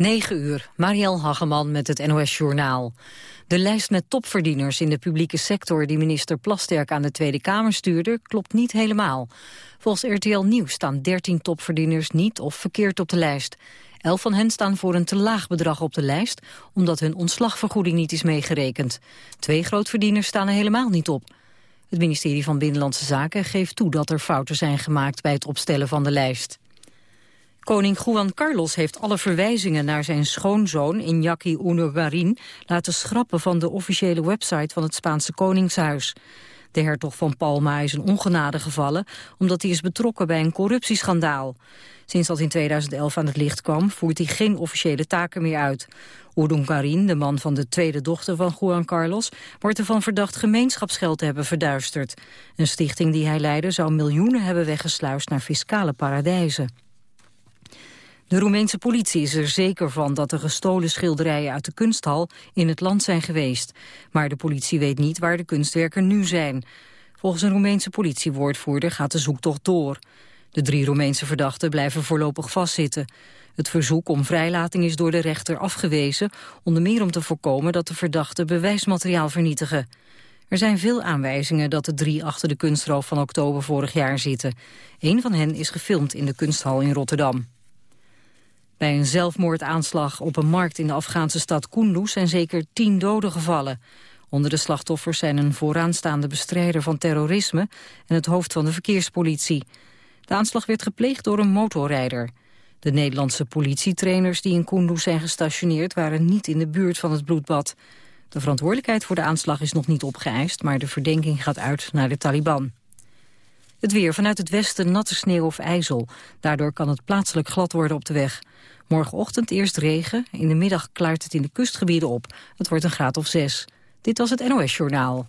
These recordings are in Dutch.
9 uur, Marielle Hageman met het NOS Journaal. De lijst met topverdieners in de publieke sector... die minister Plasterk aan de Tweede Kamer stuurde, klopt niet helemaal. Volgens RTL Nieuws staan 13 topverdieners niet of verkeerd op de lijst. Elf van hen staan voor een te laag bedrag op de lijst... omdat hun ontslagvergoeding niet is meegerekend. Twee grootverdieners staan er helemaal niet op. Het ministerie van Binnenlandse Zaken geeft toe dat er fouten zijn gemaakt... bij het opstellen van de lijst. Koning Juan Carlos heeft alle verwijzingen naar zijn schoonzoon Iñaki Unugarin laten schrappen van de officiële website van het Spaanse Koningshuis. De hertog van Palma is een ongenade gevallen omdat hij is betrokken bij een corruptieschandaal. Sinds dat in 2011 aan het licht kwam voert hij geen officiële taken meer uit. Udungarin, de man van de tweede dochter van Juan Carlos, wordt ervan verdacht gemeenschapsgeld te hebben verduisterd. Een stichting die hij leidde zou miljoenen hebben weggesluist naar fiscale paradijzen. De Roemeense politie is er zeker van dat de gestolen schilderijen uit de kunsthal in het land zijn geweest. Maar de politie weet niet waar de kunstwerken nu zijn. Volgens een Roemeense politiewoordvoerder gaat de zoektocht door. De drie Roemeense verdachten blijven voorlopig vastzitten. Het verzoek om vrijlating is door de rechter afgewezen, onder meer om te voorkomen dat de verdachten bewijsmateriaal vernietigen. Er zijn veel aanwijzingen dat de drie achter de kunstroof van oktober vorig jaar zitten. Een van hen is gefilmd in de kunsthal in Rotterdam. Bij een zelfmoordaanslag op een markt in de Afghaanse stad Kunduz zijn zeker tien doden gevallen. Onder de slachtoffers zijn een vooraanstaande bestrijder van terrorisme en het hoofd van de verkeerspolitie. De aanslag werd gepleegd door een motorrijder. De Nederlandse politietrainers die in Kunduz zijn gestationeerd waren niet in de buurt van het bloedbad. De verantwoordelijkheid voor de aanslag is nog niet opgeëist, maar de verdenking gaat uit naar de Taliban. Het weer vanuit het westen natte sneeuw of ijzel. Daardoor kan het plaatselijk glad worden op de weg. Morgenochtend eerst regen. In de middag klaart het in de kustgebieden op. Het wordt een graad of zes. Dit was het NOS Journaal.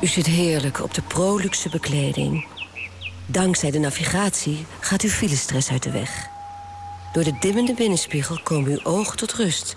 U zit heerlijk op de proluxe bekleding. Dankzij de navigatie gaat uw filestress uit de weg. Door de dimmende binnenspiegel komen uw ogen tot rust.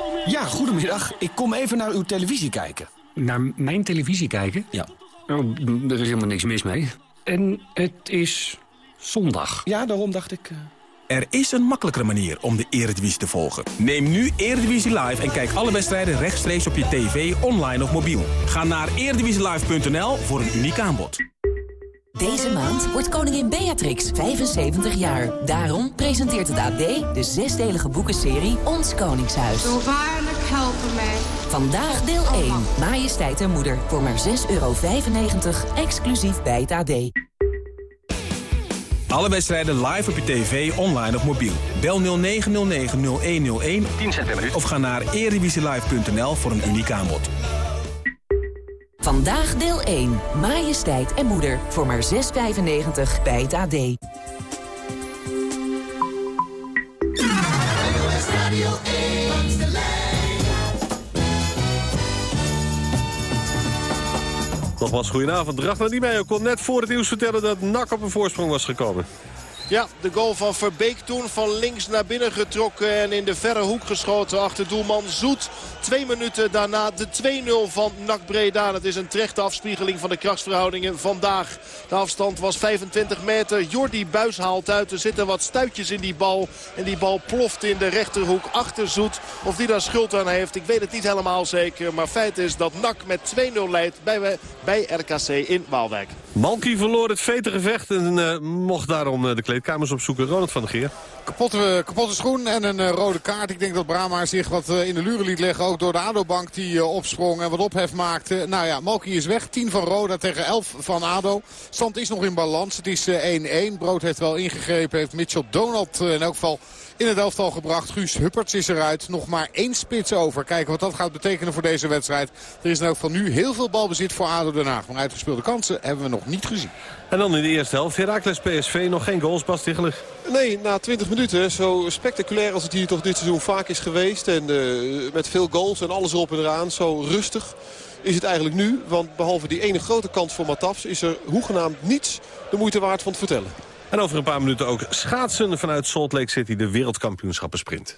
Ja, goedemiddag. Ik kom even naar uw televisie kijken. Naar mijn televisie kijken? Ja. Oh, er is helemaal niks mis mee. En het is zondag. Ja, daarom dacht ik... Uh... Er is een makkelijkere manier om de Eredivisie te volgen. Neem nu Eredivisie Live en kijk alle wedstrijden rechtstreeks op je tv, online of mobiel. Ga naar eredivisielive.nl voor een uniek aanbod. Deze maand wordt koningin Beatrix 75 jaar. Daarom presenteert het AD de zesdelige boekenserie Ons Koningshuis. Zo waarlijk helpen mij. Vandaag deel 1, Majesteit en Moeder, voor maar 6,95 euro, exclusief bij het AD. Alle wedstrijden live op je tv, online of mobiel. Bel 0909-0101 10 cent of ga naar erevisielive.nl voor een uniek aanbod. Vandaag deel 1. Majesteit en moeder voor maar 6,95 bij het AD. Nogmaals, goedenavond. Ragnar Niemeyer kon net voor het nieuws vertellen dat NAC op een voorsprong was gekomen. Ja, de goal van Verbeek toen van links naar binnen getrokken en in de verre hoek geschoten achter doelman Zoet. Twee minuten daarna de 2-0 van NAC Breda. Dat is een terechte afspiegeling van de krachtsverhoudingen vandaag. De afstand was 25 meter. Jordi Buis haalt uit. Er zitten wat stuitjes in die bal. En die bal ploft in de rechterhoek achter Zoet. Of die daar schuld aan heeft, ik weet het niet helemaal zeker. Maar feit is dat NAC met 2-0 leidt bij, bij RKC in Waalwijk. Malky verloor het vetergevecht en uh, mocht daarom uh, de kleedkamers opzoeken. Ronald van der Geer. Kapotte, kapotte schoen en een uh, rode kaart. Ik denk dat Brahma zich wat in de luren liet leggen. Ook door de ADO-bank die opsprong en wat ophef maakte. Nou ja, Malky is weg. 10 van Roda tegen 11 van ADO. Stand is nog in balans. Het is 1-1. Brood heeft wel ingegrepen. Heeft Mitchell Donald in elk geval in het elftal gebracht. Guus Hupperts is eruit. Nog maar één spits over. Kijken wat dat gaat betekenen voor deze wedstrijd. Er is elk geval nu heel veel balbezit voor ADO Den Haag. Maar uitgespeelde kansen hebben we nog niet gezien. En dan in de eerste helft. Heracles PSV nog geen goals. Bas. Nee, na 20 minuten. Zo spectaculair als het hier toch dit seizoen vaak is geweest. En uh, met veel goals en alles erop en eraan. Zo rustig is het eigenlijk nu. Want behalve die ene grote kans voor Matafs is er hoegenaamd niets de moeite waard van te vertellen. En over een paar minuten ook schaatsen vanuit Salt Lake City, de wereldkampioenschappen sprint.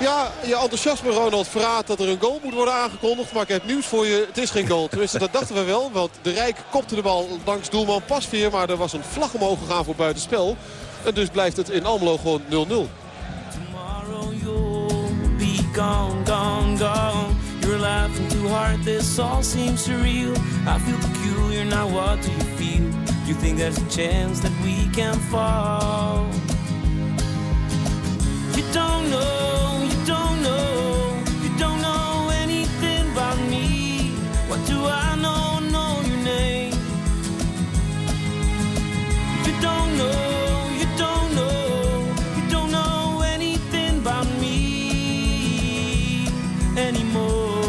Ja, je enthousiasme Ronald verraadt dat er een goal moet worden aangekondigd. Maar ik heb nieuws voor je. Het is geen goal. Tenminste, dat dachten we wel. Want de Rijk kopte de bal langs doelman Pasveer. Maar er was een vlag omhoog gegaan voor buitenspel. En dus blijft het in Almelo gewoon 0-0. Tomorrow you'll be gone, gone, gone. You're laughing too hard, this all seems surreal. I feel peculiar, now what do you feel? You think there's a chance that we can fall? Don't know, you don't know, you don't know anything about me. What do I know, know your name? You don't know, you don't know, you don't know anything about me anymore.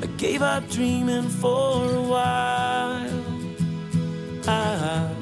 I gave up dreaming for a while. I,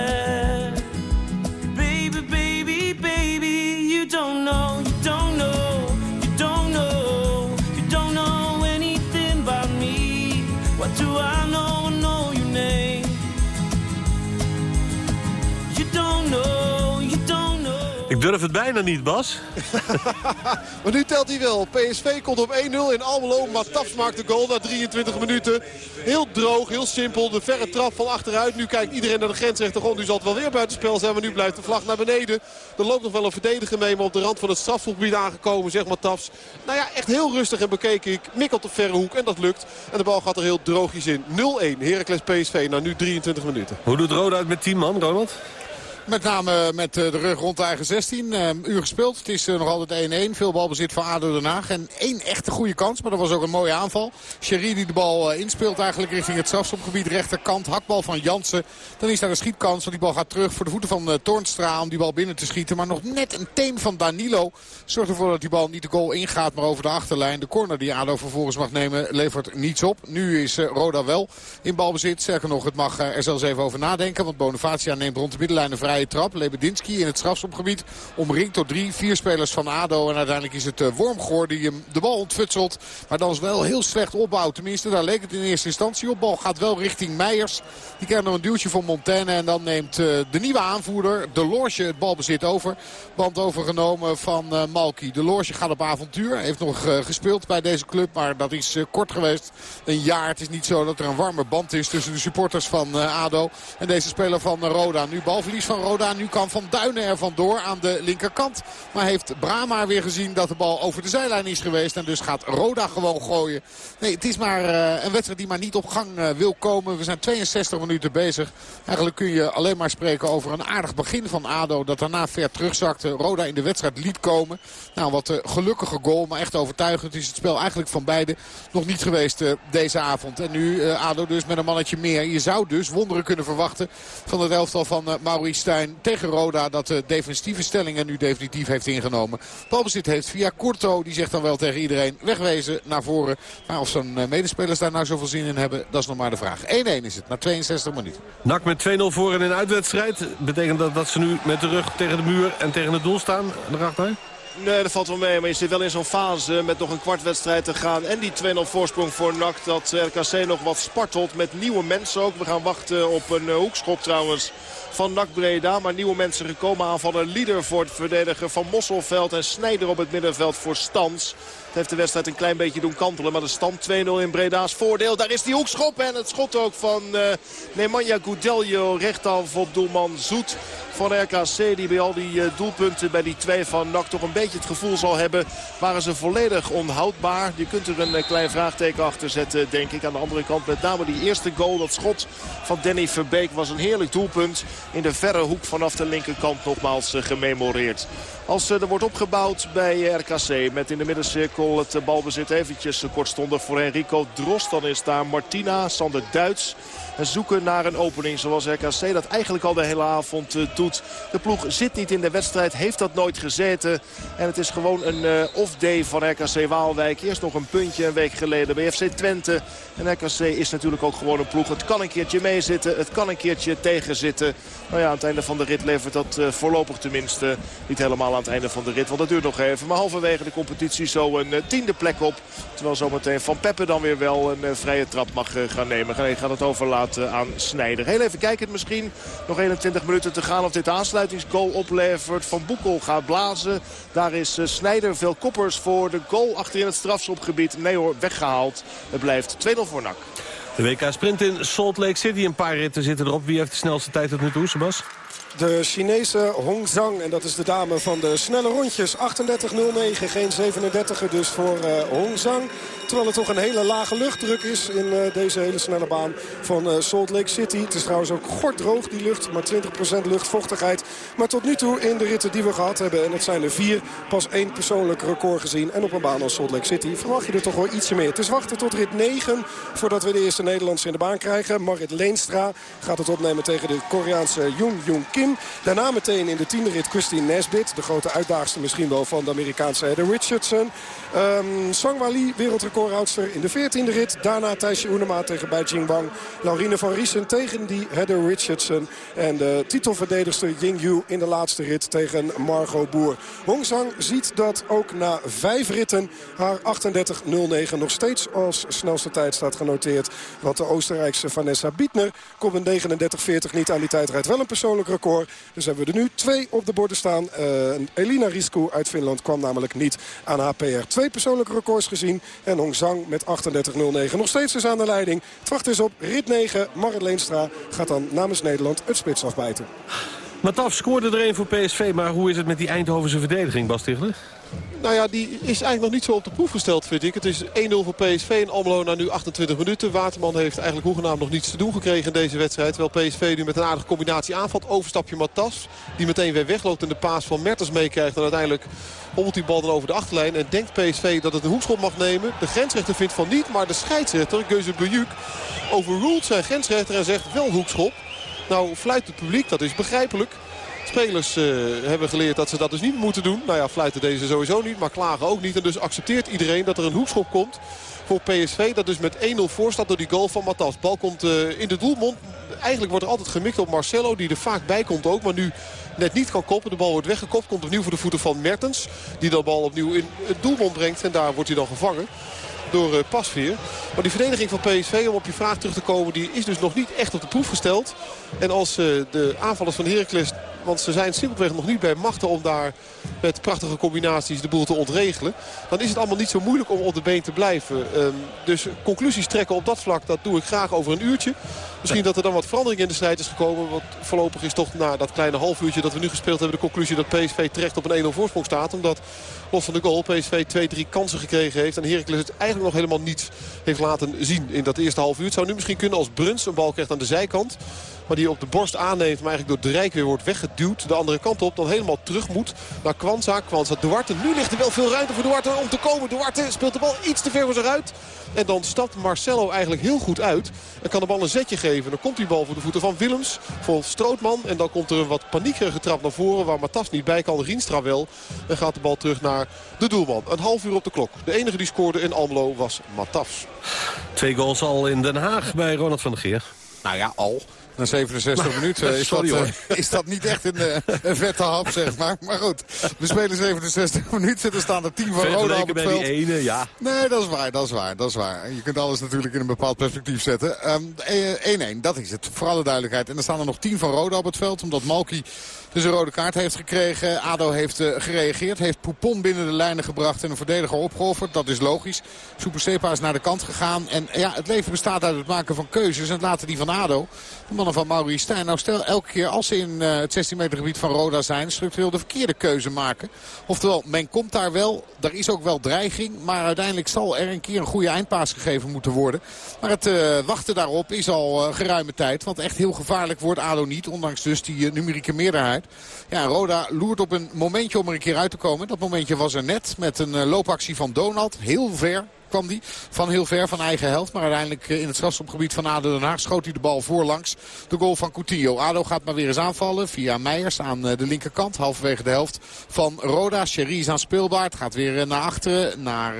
You don't know, you don't know. Ik durf het bijna niet, Bas. Maar nu telt hij wel. PSV komt op 1-0 in Almelo. Maar Taps maakt de goal na 23 minuten. Heel droog, heel simpel. De verre trap van achteruit. Nu kijkt iedereen naar de grensrechter. Nu zal het wel weer buitenspel zijn. Maar nu blijft de vlag naar beneden. Er loopt nog wel een verdediger mee. Maar op de rand van het strafgebied aangekomen, zeg maar Taps. Nou ja, echt heel rustig en bekeken ik. Mikkelt op verre hoek en dat lukt. En de bal gaat er heel droogjes in. 0-1 Heracles PSV na nu 23 minuten. Hoe doet Roda het met 10 man, Ronald? Met name met eh, de rug rond de eigen 16. Uh, uur gespeeld. Het is uh, nog altijd 1-1. Veel balbezit van ADO Den Haag. En één echte goede kans. Maar dat was ook een mooie aanval. Sherry die de bal inspeelt eigenlijk richting het strafschopgebied. Rechterkant. Hakbal van Jansen. Dan is daar een schietkans. Want die bal gaat terug voor de voeten van Toornstra. Om die bal binnen te schieten. Maar nog net een teen van Danilo. Zorgt ervoor dat die bal niet de goal ingaat. Maar over de achterlijn. De corner die ADO vervolgens mag nemen. Levert niets op. Nu is Roda wel in balbezit. Sterker nog, het mag er zelfs even over nadenken. Want Bonifacia neemt rond de middenlijn een trap. Lebedinski in het strafschopgebied. Omringd door drie, vier spelers van ADO. En uiteindelijk is het uh, Wormgoor die hem de bal ontfutselt. Maar dan is wel heel slecht opbouwt. Tenminste, daar leek het in eerste instantie op. Bal gaat wel richting Meijers. Die krijgt nog een duwtje van Montaigne. En dan neemt uh, de nieuwe aanvoerder, De Loorje, het balbezit over. Band overgenomen van uh, Malky. De Loorje gaat op avontuur. Heeft nog gespeeld bij deze club. Maar dat is kort geweest. Een jaar. Het is niet zo dat er een warme band is tussen de supporters van ADO. En deze speler van Roda. Nu balverlies van Roda. Nu kan Van Duinen er vandoor aan de linkerkant. Maar heeft Brama weer gezien dat de bal over de zijlijn is geweest. En dus gaat Roda gewoon gooien. Nee, het is maar uh, een wedstrijd die maar niet op gang uh, wil komen. We zijn 62 minuten bezig. Eigenlijk kun je alleen maar spreken over een aardig begin van ADO. Dat daarna ver terugzakte. Roda in de wedstrijd liet komen. Nou, wat uh, gelukkige goal. Maar echt overtuigend is het spel eigenlijk van beide nog niet geweest deze avond. En nu ADO dus met een mannetje meer. Je zou dus wonderen kunnen verwachten van het elftal van Maurice Tegen Roda. Dat de defensieve stellingen nu definitief heeft ingenomen. Balbezit heeft via Courto. Die zegt dan wel tegen iedereen wegwezen naar voren. Maar of zijn medespelers daar nou zoveel zin in hebben, dat is nog maar de vraag. 1-1 is het na 62 minuten. Nak met 2-0 voor in een uitwedstrijd. Betekent dat dat ze nu met de rug tegen de muur en tegen het doel staan? Erachter? Nee, dat valt wel mee. Maar je zit wel in zo'n fase met nog een kwart wedstrijd te gaan. En die 2-0 voorsprong voor NAC. Dat RKC nog wat spartelt met nieuwe mensen ook. We gaan wachten op een hoekschop trouwens van NAC Breda. Maar nieuwe mensen gekomen aan van een leader voor het verdediger van Mosselveld. En Snijder op het middenveld voor Stans. Het heeft de wedstrijd een klein beetje doen kantelen. Maar de stand 2-0 in Breda's voordeel. Daar is die hoekschop. En het schot ook van uh, Nemanja Goudelio. Rechtaf op doelman Zoet van RKC. Die bij al die uh, doelpunten bij die twee van NAC toch een beetje het gevoel zal hebben. Waren ze volledig onhoudbaar. Je kunt er een uh, klein vraagteken achter zetten denk ik. Aan de andere kant met name die eerste goal. Dat schot van Danny Verbeek was een heerlijk doelpunt. In de verre hoek vanaf de linkerkant nogmaals gememoreerd. Als er wordt opgebouwd bij RKC met in de middencirkel het balbezit eventjes kortstondig voor Enrico Drost. Dan is daar Martina, Sander Duits en zoeken naar een opening zoals RKC dat eigenlijk al de hele avond doet. De ploeg zit niet in de wedstrijd, heeft dat nooit gezeten. En het is gewoon een uh, off-day van RKC Waalwijk. Eerst nog een puntje een week geleden bij FC Twente. En RKC is natuurlijk ook gewoon een ploeg. Het kan een keertje meezitten, het kan een keertje tegenzitten. Nou ja, aan het einde van de rit levert dat uh, voorlopig tenminste niet helemaal aan het einde van de rit. Want dat duurt nog even. Maar halverwege de competitie zo een tiende plek op. Terwijl zometeen Van Peppe dan weer wel een vrije trap mag gaan nemen. Hij gaat het overlaten aan Snijder. Heel even kijken misschien. Nog 21 minuten te gaan of dit aansluitingsgoal oplevert. Van Boekel gaat blazen. Daar is uh, Snijder veel koppers voor de goal achter in het strafschopgebied. Nee hoor, weggehaald. Het blijft 2-0 voor NAC. De WK Sprint in Salt Lake City. Een paar ritten zitten erop. Wie heeft de snelste tijd tot nu toe, Sebas? De Chinese Hong Zhang. En dat is de dame van de snelle rondjes. 38.09, geen 37 dus voor uh, Hong Zhang. Terwijl het toch een hele lage luchtdruk is in uh, deze hele snelle baan van uh, Salt Lake City. Het is trouwens ook gorddroog die lucht, maar 20% luchtvochtigheid. Maar tot nu toe in de ritten die we gehad hebben, en het zijn er vier, pas één persoonlijk record gezien. En op een baan als Salt Lake City verwacht je er toch wel ietsje meer. Het is wachten tot rit 9 voordat we de eerste Nederlandse in de baan krijgen. Marit Leenstra gaat het opnemen tegen de Koreaanse Jung Jung Kim. Daarna meteen in de tiende rit Christine Nesbit. De grote uitdaagster misschien wel van de Amerikaanse Heather Richardson. Um, Sangwali, in de 14e rit. Daarna Thijsje Oenema tegen Bai Jingwang. Laurine van Riesen tegen die Heather Richardson. En de titelverdedigster Ying Yu in de laatste rit tegen Margot Boer. Hong Zhang ziet dat ook na vijf ritten haar 38.09 nog steeds als snelste tijd staat genoteerd. Want de Oostenrijkse Vanessa Bietner komt een 39.40 niet aan die tijd. Rijdt wel een persoonlijk record. Dus hebben we er nu twee op de borden staan. Uh, Elina Risku uit Finland kwam namelijk niet aan haar PR. Twee persoonlijke records gezien. En Hong Zhang met 38.09 nog steeds dus aan de leiding. Het wacht is op rit 9. Marit Leenstra gaat dan namens Nederland het spits afbijten. Mataf scoorde er een voor PSV, maar hoe is het met die Eindhovense verdediging, Bas? Nou ja, die is eigenlijk nog niet zo op de proef gesteld, vind ik. Het is 1-0 voor PSV en Almelo na nu 28 minuten. Waterman heeft eigenlijk hoegenaamd nog niets te doen gekregen in deze wedstrijd. Terwijl PSV nu met een aardige combinatie aanvalt. Overstapje Matas, die meteen weer wegloopt en de paas van Mertens meekrijgt. En uiteindelijk hobbelt die bal dan over de achterlijn. En denkt PSV dat het een hoekschop mag nemen. De grensrechter vindt van niet, maar de scheidsrechter, Geuze Bujuk, overruled zijn grensrechter en zegt wel hoekschop. Nou fluit het publiek, dat is begrijpelijk. Spelers uh, hebben geleerd dat ze dat dus niet moeten doen. Nou ja, fluiten deze sowieso niet, maar klagen ook niet. En dus accepteert iedereen dat er een hoekschop komt voor PSV. Dat dus met 1-0 voor staat door die goal van Matas. Bal komt uh, in de doelmond. Eigenlijk wordt er altijd gemikt op Marcelo, die er vaak bij komt ook. Maar nu net niet kan koppen. De bal wordt weggekopt. Komt opnieuw voor de voeten van Mertens. Die de bal opnieuw in het doelmond brengt. En daar wordt hij dan gevangen door uh, Pasveer. Maar die verdediging van PSV, om op je vraag terug te komen... die is dus nog niet echt op de proef gesteld. En als de aanvallers van Heracles... want ze zijn simpelweg nog niet bij machten om daar met prachtige combinaties de boel te ontregelen... dan is het allemaal niet zo moeilijk om op de been te blijven. Um, dus conclusies trekken op dat vlak, dat doe ik graag over een uurtje. Misschien dat er dan wat verandering in de strijd is gekomen. Want voorlopig is toch na dat kleine half uurtje dat we nu gespeeld hebben... de conclusie dat PSV terecht op een 1-0 voorsprong staat. Omdat los van de goal PSV 2-3 kansen gekregen heeft. En Heracles het eigenlijk nog helemaal niets heeft laten zien in dat eerste half uur. Het zou nu misschien kunnen als Bruns een bal krijgt aan de zijkant. Maar die op de borst aanneemt, maar eigenlijk door de Rijk weer wordt weggeduwd. De andere kant op, dan helemaal terug moet naar Kwanza. Kwanza Duarte. Nu ligt er wel veel ruimte voor Duarte om te komen. Duarte speelt de bal iets te ver voor zich uit. En dan stapt Marcelo eigenlijk heel goed uit. En kan de bal een zetje geven. Dan komt die bal voor de voeten van Willems. Voor Strootman. En dan komt er een wat paniekerige trap naar voren. Waar Matas niet bij kan. Rienstra wel. En gaat de bal terug naar de doelman. Een half uur op de klok. De enige die scoorde in Almelo was Matas. Twee goals al in Den Haag bij Ronald van der Geer. Nou ja, al. Na 67 minuten is, dat, uh, is dat niet echt een, uh, een vette hap, zeg maar. Maar goed, we spelen 67 minuten. Er staan er 10 van Roda op het veld. Ene, ja. Nee, dat is waar, dat is waar, dat is waar. Je kunt alles natuurlijk in een bepaald perspectief zetten. 1-1, um, dat is het, voor alle duidelijkheid. En er staan er nog 10 van Roda op het veld, omdat Malky dus een rode kaart heeft gekregen. ADO heeft uh, gereageerd. Heeft Poupon binnen de lijnen gebracht en een verdediger opgeofferd. Dat is logisch. Supersepa is naar de kant gegaan. En ja, het leven bestaat uit het maken van keuzes. En laten die van ADO, de mannen van Maurice Stijn. Nou stel elke keer als ze in uh, het 16 meter gebied van Roda zijn. Structureel de verkeerde keuze maken. Oftewel, men komt daar wel. Er is ook wel dreiging. Maar uiteindelijk zal er een keer een goede eindpaas gegeven moeten worden. Maar het uh, wachten daarop is al geruime tijd. Want echt heel gevaarlijk wordt ADO niet. Ondanks dus die numerieke meerderheid. Ja, Roda loert op een momentje om er een keer uit te komen. Dat momentje was er net met een loopactie van Donald. Heel ver kwam die van heel ver van eigen helft. Maar uiteindelijk in het strafschopgebied van ADO Den Haag schoot hij de bal voorlangs. De goal van Coutinho. ADO gaat maar weer eens aanvallen via Meijers aan de linkerkant. Halverwege de helft van Roda. Sherry is aan speelbaar. Het gaat weer naar achteren. Naar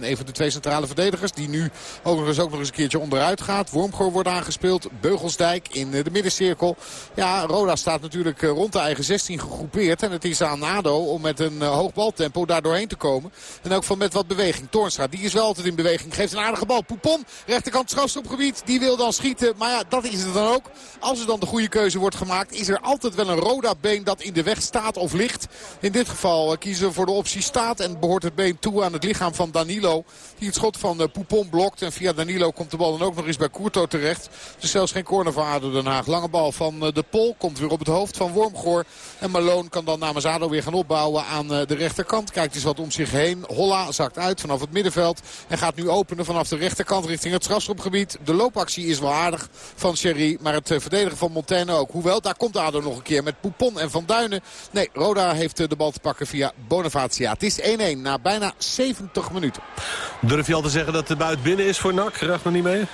een van de twee centrale verdedigers. Die nu ook nog eens, ook nog eens een keertje onderuit gaat. Wormgoor wordt aangespeeld. Beugelsdijk in de middencirkel. Ja, Roda staat natuurlijk rond de eigen 16 gegroepeerd. En het is aan ADO om met een hoog baltempo daar doorheen te komen. En ook van met wat beweging. Toornstra, die is wel altijd in beweging. Geeft een aardige bal. Poupon, rechterkant strafstopgebied. Die wil dan schieten. Maar ja, dat is het dan ook. Als er dan de goede keuze wordt gemaakt, is er altijd wel een Roda-been dat in de weg staat of ligt. In dit geval kiezen we voor de optie staat. En behoort het been toe aan het lichaam van Danilo. Die het schot van Poupon blokt. En via Danilo komt de bal dan ook nog eens bij Courto terecht. Dus zelfs geen corner van ADO Den Haag. Lange bal van de Pol. Komt weer op het hoofd van Wormgoor. En Malone kan dan namens ADO weer gaan opbouwen aan de rechterkant. Kijkt eens wat om zich heen. Holla zakt uit vanaf het middenveld. En gaat nu openen vanaf de rechterkant richting het strafschopgebied. De loopactie is wel aardig van Sherry. Maar het verdedigen van Montaigne ook. Hoewel, daar komt ADO nog een keer met Poupon en Van Duinen. Nee, Roda heeft de bal te pakken via Bonavacia. Het is 1-1 na bijna 70 minuten. Durf je al te zeggen dat de buit binnen is voor NAC? Graag nog niet mee?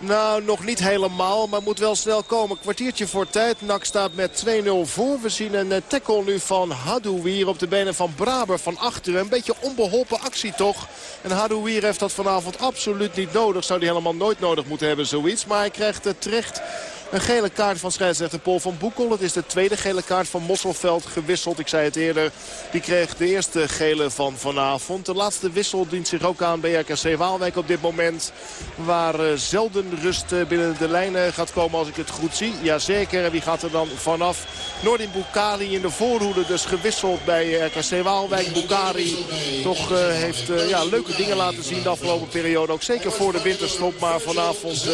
Nou, nog niet helemaal, maar moet wel snel komen. Kwartiertje voor tijd. Nak staat met 2-0 voor. We zien een tackle nu van Hadouier op de benen van Braber van achteren. Een beetje onbeholpen actie toch. En Hadouier heeft dat vanavond absoluut niet nodig. Zou hij helemaal nooit nodig moeten hebben, zoiets. Maar hij krijgt het terecht een gele kaart van scheidsrechter Paul van Boekel. Het is de tweede gele kaart van Mosselveld gewisseld. Ik zei het eerder. Die kreeg de eerste gele van vanavond. De laatste wissel dient zich ook aan bij RKC Waalwijk op dit moment. Waar uh, zelden rust uh, binnen de lijnen gaat komen als ik het goed zie. Jazeker. En wie gaat er dan vanaf? Nordin Bukari in de voorhoede dus gewisseld bij RKC Waalwijk. Bukari toch uh, heeft ja, leuke dingen laten zien de afgelopen periode. Ook zeker voor de winterstop. Maar vanavond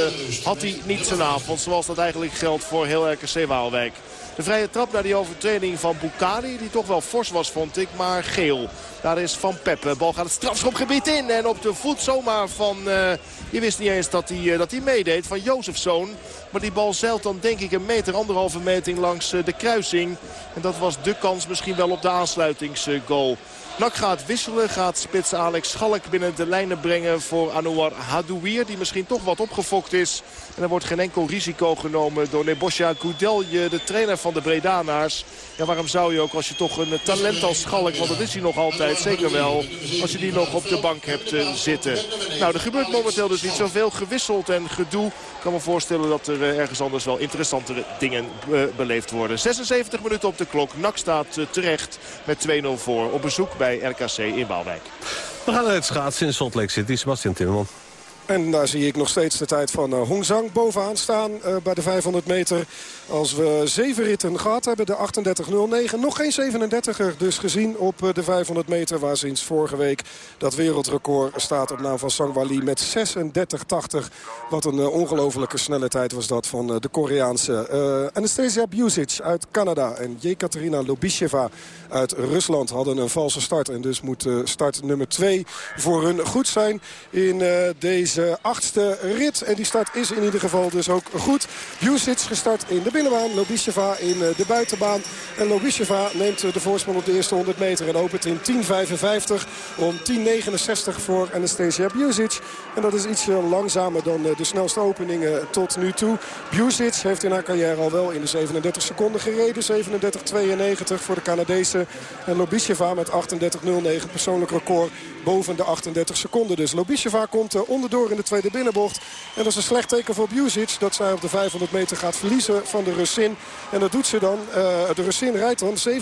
had hij niet zijn avond. Zoals dat eigenlijk geldt voor heel RKC Waalwijk. De vrije trap naar die overtreding van Bukari. Die toch wel fors was vond ik. Maar geel. Daar is Van Peppe. Bal gaat het strafschopgebied in. En op de voet zomaar van... Uh, je wist niet eens dat hij, uh, dat meedeed. Van Jozefzoon. Maar die bal zeilt dan denk ik een meter, anderhalve meting langs uh, de kruising. En dat was de kans misschien wel op de aansluitingsgoal. Nak gaat wisselen. Gaat spits Alex Schalk binnen de lijnen brengen voor Anouar Hadouier. Die misschien toch wat opgefokt is. En er wordt geen enkel risico genomen door Nebosja Goudelje, de trainer van de Bredanaars. Ja, waarom zou je ook als je toch een talent als Schalk, want dat is hij nog altijd, zeker wel, als je die nog op de bank hebt uh, zitten. Nou, er gebeurt momenteel dus niet zoveel gewisseld en gedoe. Ik kan me voorstellen dat er uh, ergens anders wel interessantere dingen uh, beleefd worden. 76 minuten op de klok. NAC staat terecht met 2-0 voor op bezoek bij RKC in Waalwijk. We gaan naar het schaatsen in Salt Lake City. Sebastian Timmerman. En daar zie ik nog steeds de tijd van uh, Hong Zhang bovenaan staan uh, bij de 500 meter. Als we zeven ritten gehad hebben, de 38.09. Nog geen 37er dus gezien op uh, de 500 meter. Waar sinds vorige week dat wereldrecord staat op naam van Sangwali met 36.80. Wat een ongelofelijke snelle tijd was dat van de Koreaanse. Anastasia Busic uit Canada en Jekaterina Lobisheva uit Rusland hadden een valse start. En dus moet start nummer 2 voor hun goed zijn in deze deze achtste rit. En die start is in ieder geval dus ook goed. Busic gestart in de binnenbaan. Lobisheva in de buitenbaan. En Lobisheva neemt de voorsprong op de eerste 100 meter. En opent in 10.55 om 10.69 voor Anastasia Buzic. En dat is ietsje langzamer dan de snelste openingen tot nu toe. Buzic heeft in haar carrière al wel in de 37 seconden gereden. 37.92 voor de Canadese. En Lobisheva met 38.09 persoonlijk record boven de 38 seconden. Dus Lobisheva komt onderdoor in de tweede binnenbocht. En dat is een slecht teken voor Buzic dat zij op de 500 meter gaat verliezen van de Russin. En dat doet ze dan. De Russin rijdt dan 37.89.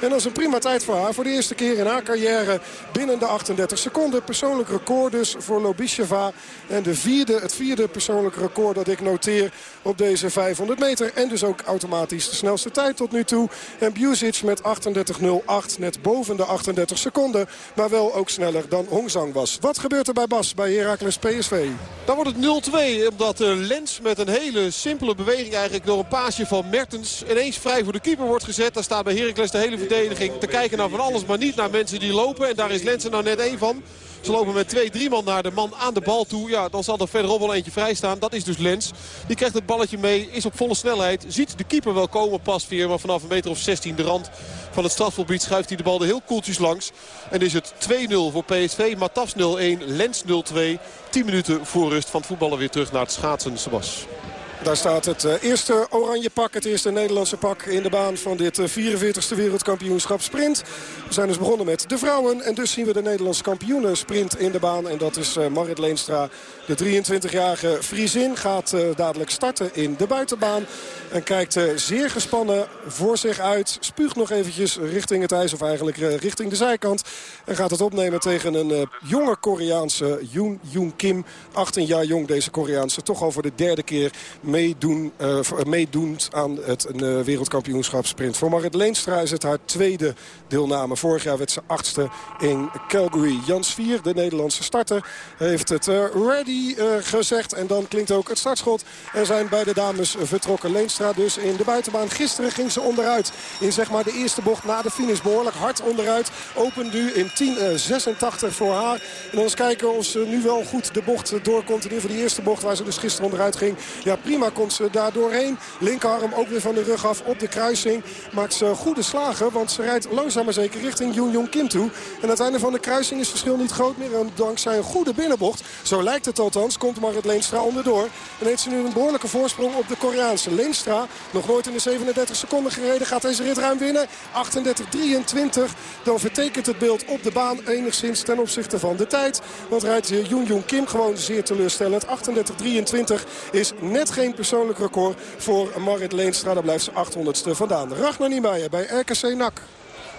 En dat is een prima tijd voor haar. Voor de eerste keer in haar carrière binnen de 38 seconden. Persoonlijk record dus voor Lobisheva. En de vierde, het vierde persoonlijk record dat ik noteer op deze 500 meter. En dus ook automatisch de snelste tijd tot nu toe. En Buzic met 38.08 net boven de 38 seconden. Maar wel ook sneller dan Hongzang was. Wat gebeurt er bij Bas bij Heracles PSV? Dan wordt het 0-2 omdat de Lens met een hele simpele beweging eigenlijk door een paasje van Mertens ineens vrij voor de keeper wordt gezet. Daar staat bij Heracles de hele verdediging te kijken naar van alles maar niet naar mensen die lopen. En daar is Lens er nou net één van. Ze lopen met twee, drie man naar de man aan de bal toe. Ja, dan zal er verderop wel eentje vrij staan. Dat is dus Lens. Die krijgt het balletje mee, is op volle snelheid. Ziet de keeper wel komen, pas weer. Maar vanaf een meter of 16 de rand van het strafgebied schuift hij de bal er heel koeltjes langs. En is het 2-0 voor PSV. Matafs 0-1, Lens 0-2. 10 minuten voor rust van voetballen weer terug naar het schaatsen. Sebas. Daar staat het eh, eerste oranje pak, het eerste Nederlandse pak in de baan van dit 44e eh, wereldkampioenschap sprint. We zijn dus begonnen met de vrouwen en dus zien we de Nederlandse kampioenen sprint in de baan. En dat is eh, Marit Leenstra, de 23-jarige Friesin, gaat dadelijk starten in de buitenbaan. En kijkt zeer gespannen voor zich uit. Spuugt nog eventjes richting het ijs of eigenlijk richting de zijkant. En gaat het opnemen tegen een jonge Koreaanse Yoon Yoon Kim. 18 jaar jong deze Koreaanse. Toch al voor de derde keer meedoen, uh, meedoend aan het uh, wereldkampioenschap sprint. Voor Marit Leenstra is het haar tweede deelname. Vorig jaar werd ze achtste in Calgary. Jans Vier, de Nederlandse starter, heeft het ready gezegd. En dan klinkt ook het startschot. En zijn beide dames vertrokken. Leenstra dus in de buitenbaan. Gisteren ging ze onderuit in zeg maar de eerste bocht na de finish. Behoorlijk hard onderuit. Open nu in 10.86 voor haar. En dan kijken of ze nu wel goed de bocht doorkomt. In ieder geval die eerste bocht waar ze dus gisteren onderuit ging. Ja, prima komt ze daar doorheen. Linkerarm ook weer van de rug af op de kruising. Maakt ze goede slagen, want ze rijdt langzaam maar zeker richting Jung Jong Kim toe. En aan het einde van de kruising is het verschil niet groot meer. En dankzij een goede binnenbocht, zo lijkt het althans, komt Marit Leenstra onderdoor. En heeft ze nu een behoorlijke voorsprong op de Koreaanse. Leenstra, nog nooit in de 37 seconden gereden, gaat deze rit ruim winnen. 38-23, dan vertekent het beeld op de baan enigszins ten opzichte van de tijd. Want rijdt Jung Jong Kim gewoon zeer teleurstellend. 38-23 is net geen persoonlijk record voor Marit Leenstra. Daar blijft ze 800ste vandaan. Ragnar Niemeyer bij RKC NAC.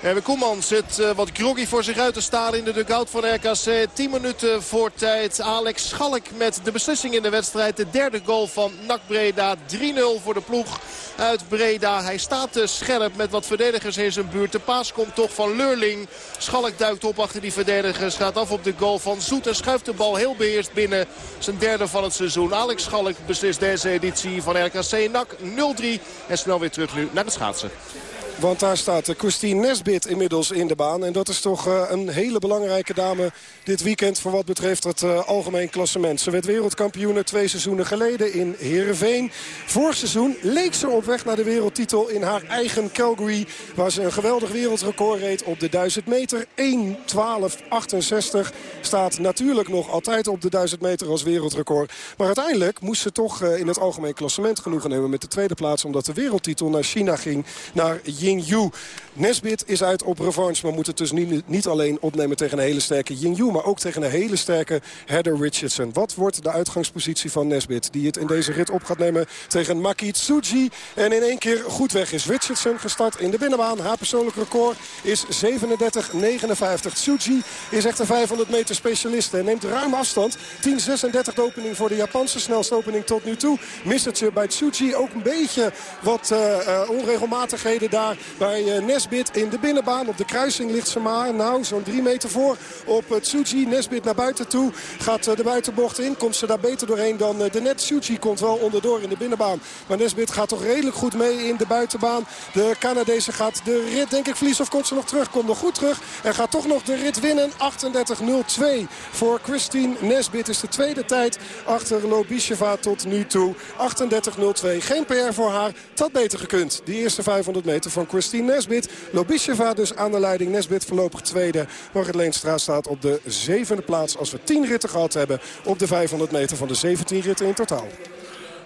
Erwin Koeman zit uh, wat groggy voor zich uit te staren in de dugout van RKC. 10 minuten voor tijd. Alex Schalk met de beslissing in de wedstrijd. De derde goal van NAC Breda. 3-0 voor de ploeg uit Breda. Hij staat te scherp met wat verdedigers in zijn buurt. De paas komt toch van Leurling. Schalk duikt op achter die verdedigers. Gaat af op de goal van Zoet en schuift de bal heel beheerst binnen. Zijn derde van het seizoen. Alex Schalk beslist deze editie van RKC NAC 0-3. En snel weer terug nu naar de schaatsen. Want daar staat Christine Nesbit inmiddels in de baan. En dat is toch uh, een hele belangrijke dame dit weekend voor wat betreft het uh, algemeen klassement. Ze werd wereldkampioene twee seizoenen geleden in Heerenveen. Vorig seizoen leek ze op weg naar de wereldtitel in haar eigen Calgary. Waar ze een geweldig wereldrecord reed op de 1000 meter. 1.12.68 staat natuurlijk nog altijd op de 1000 meter als wereldrecord. Maar uiteindelijk moest ze toch in het algemeen klassement genoegen nemen met de tweede plaats. Omdat de wereldtitel naar China ging, naar Yingyu. Nesbit is uit op revanche, maar moet het dus niet, niet alleen opnemen tegen een hele sterke Yingyu, maar ook tegen een hele sterke Heather Richardson. Wat wordt de uitgangspositie van Nesbit, die het in deze rit op gaat nemen tegen Maki Tsuji en in één keer goed weg is. Richardson gestart in de binnenbaan. Haar persoonlijk record is 37-59. Tsuji is echt een 500 meter specialist en neemt ruim afstand. 10-36 de opening voor de Japanse snelste opening tot nu toe. Mist het ze bij Tsuji ook een beetje wat uh, uh, onregelmatigheden daar bij uh, Nesbit in de binnenbaan. Op de kruising ligt ze maar. Nou, zo'n drie meter voor op uh, Tsuji. Nesbit naar buiten toe. Gaat uh, de buitenbocht in. Komt ze daar beter doorheen dan de net. Tsuji komt wel onderdoor in de binnenbaan. Maar Nesbit gaat toch redelijk goed mee in de buitenbaan. De Canadese gaat de rit denk ik verliezen of komt ze nog terug. Komt nog goed terug. En gaat toch nog de rit winnen. 38-02 voor Christine Nesbit is de tweede tijd achter Lobisheva tot nu toe. 38-02. Geen PR voor haar. Had beter gekund. Die eerste 500 meter van Christine Nesbit. Lobisheva dus aan de leiding. Nesbit voorlopig tweede. Margret Leenstra staat op de zevende plaats. Als we 10 ritten gehad hebben op de 500 meter van de 17 ritten in totaal.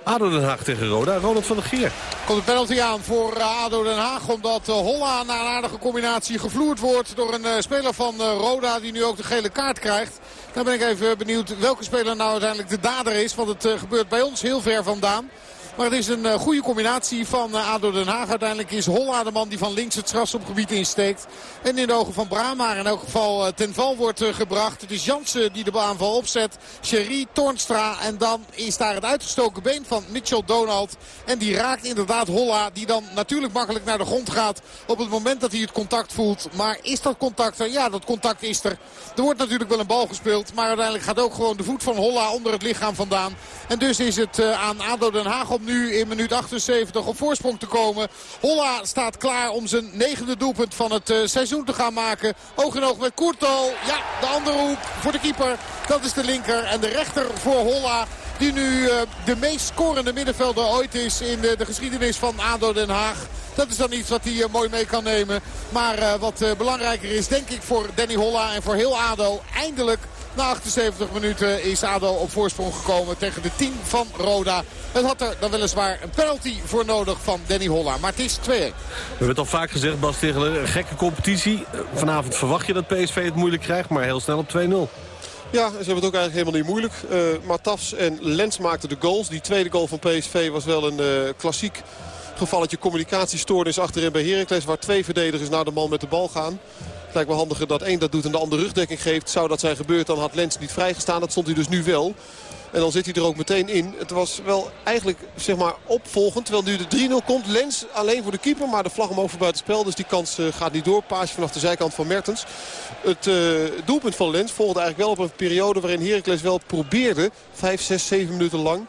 ADO Den Haag tegen Roda. Ronald van der Gier. Komt een penalty aan voor eh, ADO Den Haag. Omdat eh, Holla na een aardige combinatie gevloerd wordt door een eh, speler van Roda. Die nu ook de gele kaart krijgt. Dan ben ik even benieuwd welke speler nou uiteindelijk de dader is. Want het gebeurt bij ons heel ver vandaan. Maar het is een uh, goede combinatie van uh, ADO Den Haag. Uiteindelijk is Holla de man die van links het strafschopgebied insteekt. En in de ogen van Brama in elk geval uh, ten val wordt gebracht. Het is Jansen die de aanval opzet. Sherry, Tornstra. En dan is daar het uitgestoken been van Mitchell Donald. En die raakt inderdaad Holla. Die dan natuurlijk makkelijk naar de grond gaat. Op het moment dat hij het contact voelt. Maar is dat contact er? Ja, dat contact is er. Er wordt natuurlijk wel een bal gespeeld. Maar uiteindelijk gaat ook gewoon de voet van Holla onder het lichaam vandaan. En dus is het aan ADO Den Haag om nu in minuut 78 op voorsprong te komen. Holla staat klaar om zijn negende doelpunt van het uh, seizoen te gaan maken. Oog in oog met Koertal. Ja, de andere hoek voor de keeper. Dat is de linker. En de rechter voor Holla. Die nu uh, de meest scorende middenvelder ooit is in de, de geschiedenis van ADO Den Haag. Dat is dan iets wat hij uh, mooi mee kan nemen. Maar wat belangrijker is denk ik voor Danny Holla en voor heel ADO. Eindelijk na 78 minuten is ADO op voorsprong gekomen tegen de 10 van Roda. Het had er dan weliswaar een penalty voor nodig van Danny Holla. Maar het is 2-1. We hebben het al vaak gezegd, Bas Tegeler. Een gekke competitie. Vanavond verwacht je dat PSV het moeilijk krijgt, maar heel snel op 2-0. Ja, ze hebben het ook eigenlijk helemaal niet moeilijk. Uh, Matafs en Lens maakten de goals. Die tweede goal van PSV was wel een uh, klassiek gevalletje communicatiestoornis achterin bij Heracles. Waar twee verdedigers naar de man met de bal gaan. Het lijkt me handiger dat één dat doet en de ander rugdekking geeft. Zou dat zijn gebeurd, dan had Lens niet vrijgestaan. Dat stond hij dus nu wel. En dan zit hij er ook meteen in. Het was wel eigenlijk zeg maar opvolgend. Terwijl nu de 3-0 komt. Lens alleen voor de keeper. Maar de vlag omhoog voor buitenspel. Dus die kans uh, gaat niet door. Paasje vanaf de zijkant van Mertens. Het uh, doelpunt van Lens volgde eigenlijk wel op een periode waarin Heracles wel probeerde. 5, 6, 7 minuten lang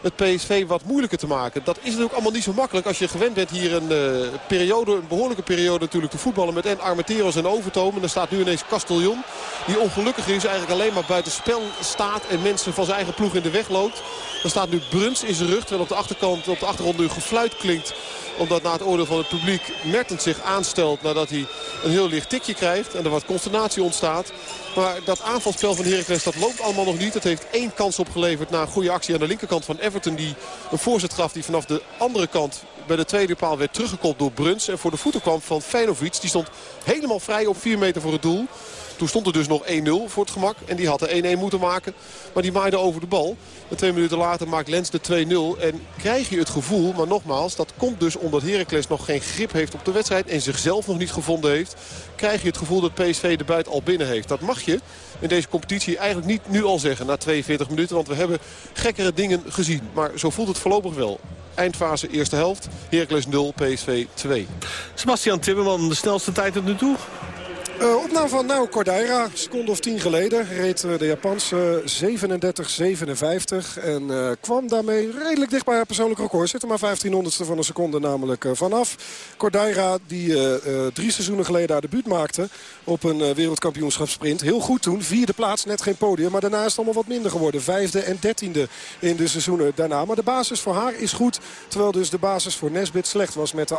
het PSV wat moeilijker te maken. Dat is natuurlijk allemaal niet zo makkelijk als je gewend bent hier een uh, periode, een behoorlijke periode natuurlijk te voetballen met en Armenteros en Overtoom. En dan staat nu ineens Castellon, die ongelukkig is, eigenlijk alleen maar buiten spel staat en mensen van zijn eigen ploeg in de weg loopt. Dan staat nu Bruns in zijn rug, terwijl op de achterkant, op de achtergrond nu gefluit klinkt omdat na het oordeel van het publiek Mertens zich aanstelt nadat hij een heel licht tikje krijgt. En er wat consternatie ontstaat. Maar dat aanvalspel van Heracles dat loopt allemaal nog niet. Het heeft één kans opgeleverd na een goede actie aan de linkerkant van Everton. Die een voorzet gaf die vanaf de andere kant bij de tweede paal werd teruggekopt door Bruns. En voor de voeten kwam van Feinovic. Die stond helemaal vrij op 4 meter voor het doel. Toen stond er dus nog 1-0 voor het gemak. En die had de 1-1 moeten maken. Maar die maaide over de bal. En twee minuten later maakt Lens de 2-0. En krijg je het gevoel, maar nogmaals, dat komt dus omdat Heracles nog geen grip heeft op de wedstrijd. En zichzelf nog niet gevonden heeft. Krijg je het gevoel dat PSV de buit al binnen heeft. Dat mag je in deze competitie eigenlijk niet nu al zeggen na 42 minuten. Want we hebben gekkere dingen gezien. Maar zo voelt het voorlopig wel. Eindfase eerste helft. Heracles 0, PSV 2. Sebastian Timmerman, de snelste tijd tot nu toe? Uh, opname van Nao Cordaira, seconde of tien geleden, reed uh, de Japanse 37-57 en uh, kwam daarmee redelijk dicht bij haar persoonlijk record. Zit er maar 1500ste van een seconde namelijk vanaf. Cordaira, die drie seizoenen geleden haar debuut maakte op een wereldkampioenschapsprint. Heel goed toen, vierde plaats, net geen podium, maar daarna is het allemaal wat minder geworden. Vijfde en dertiende in de seizoenen daarna. Maar de basis voor haar is goed, terwijl dus de basis voor Nesbit slecht was met de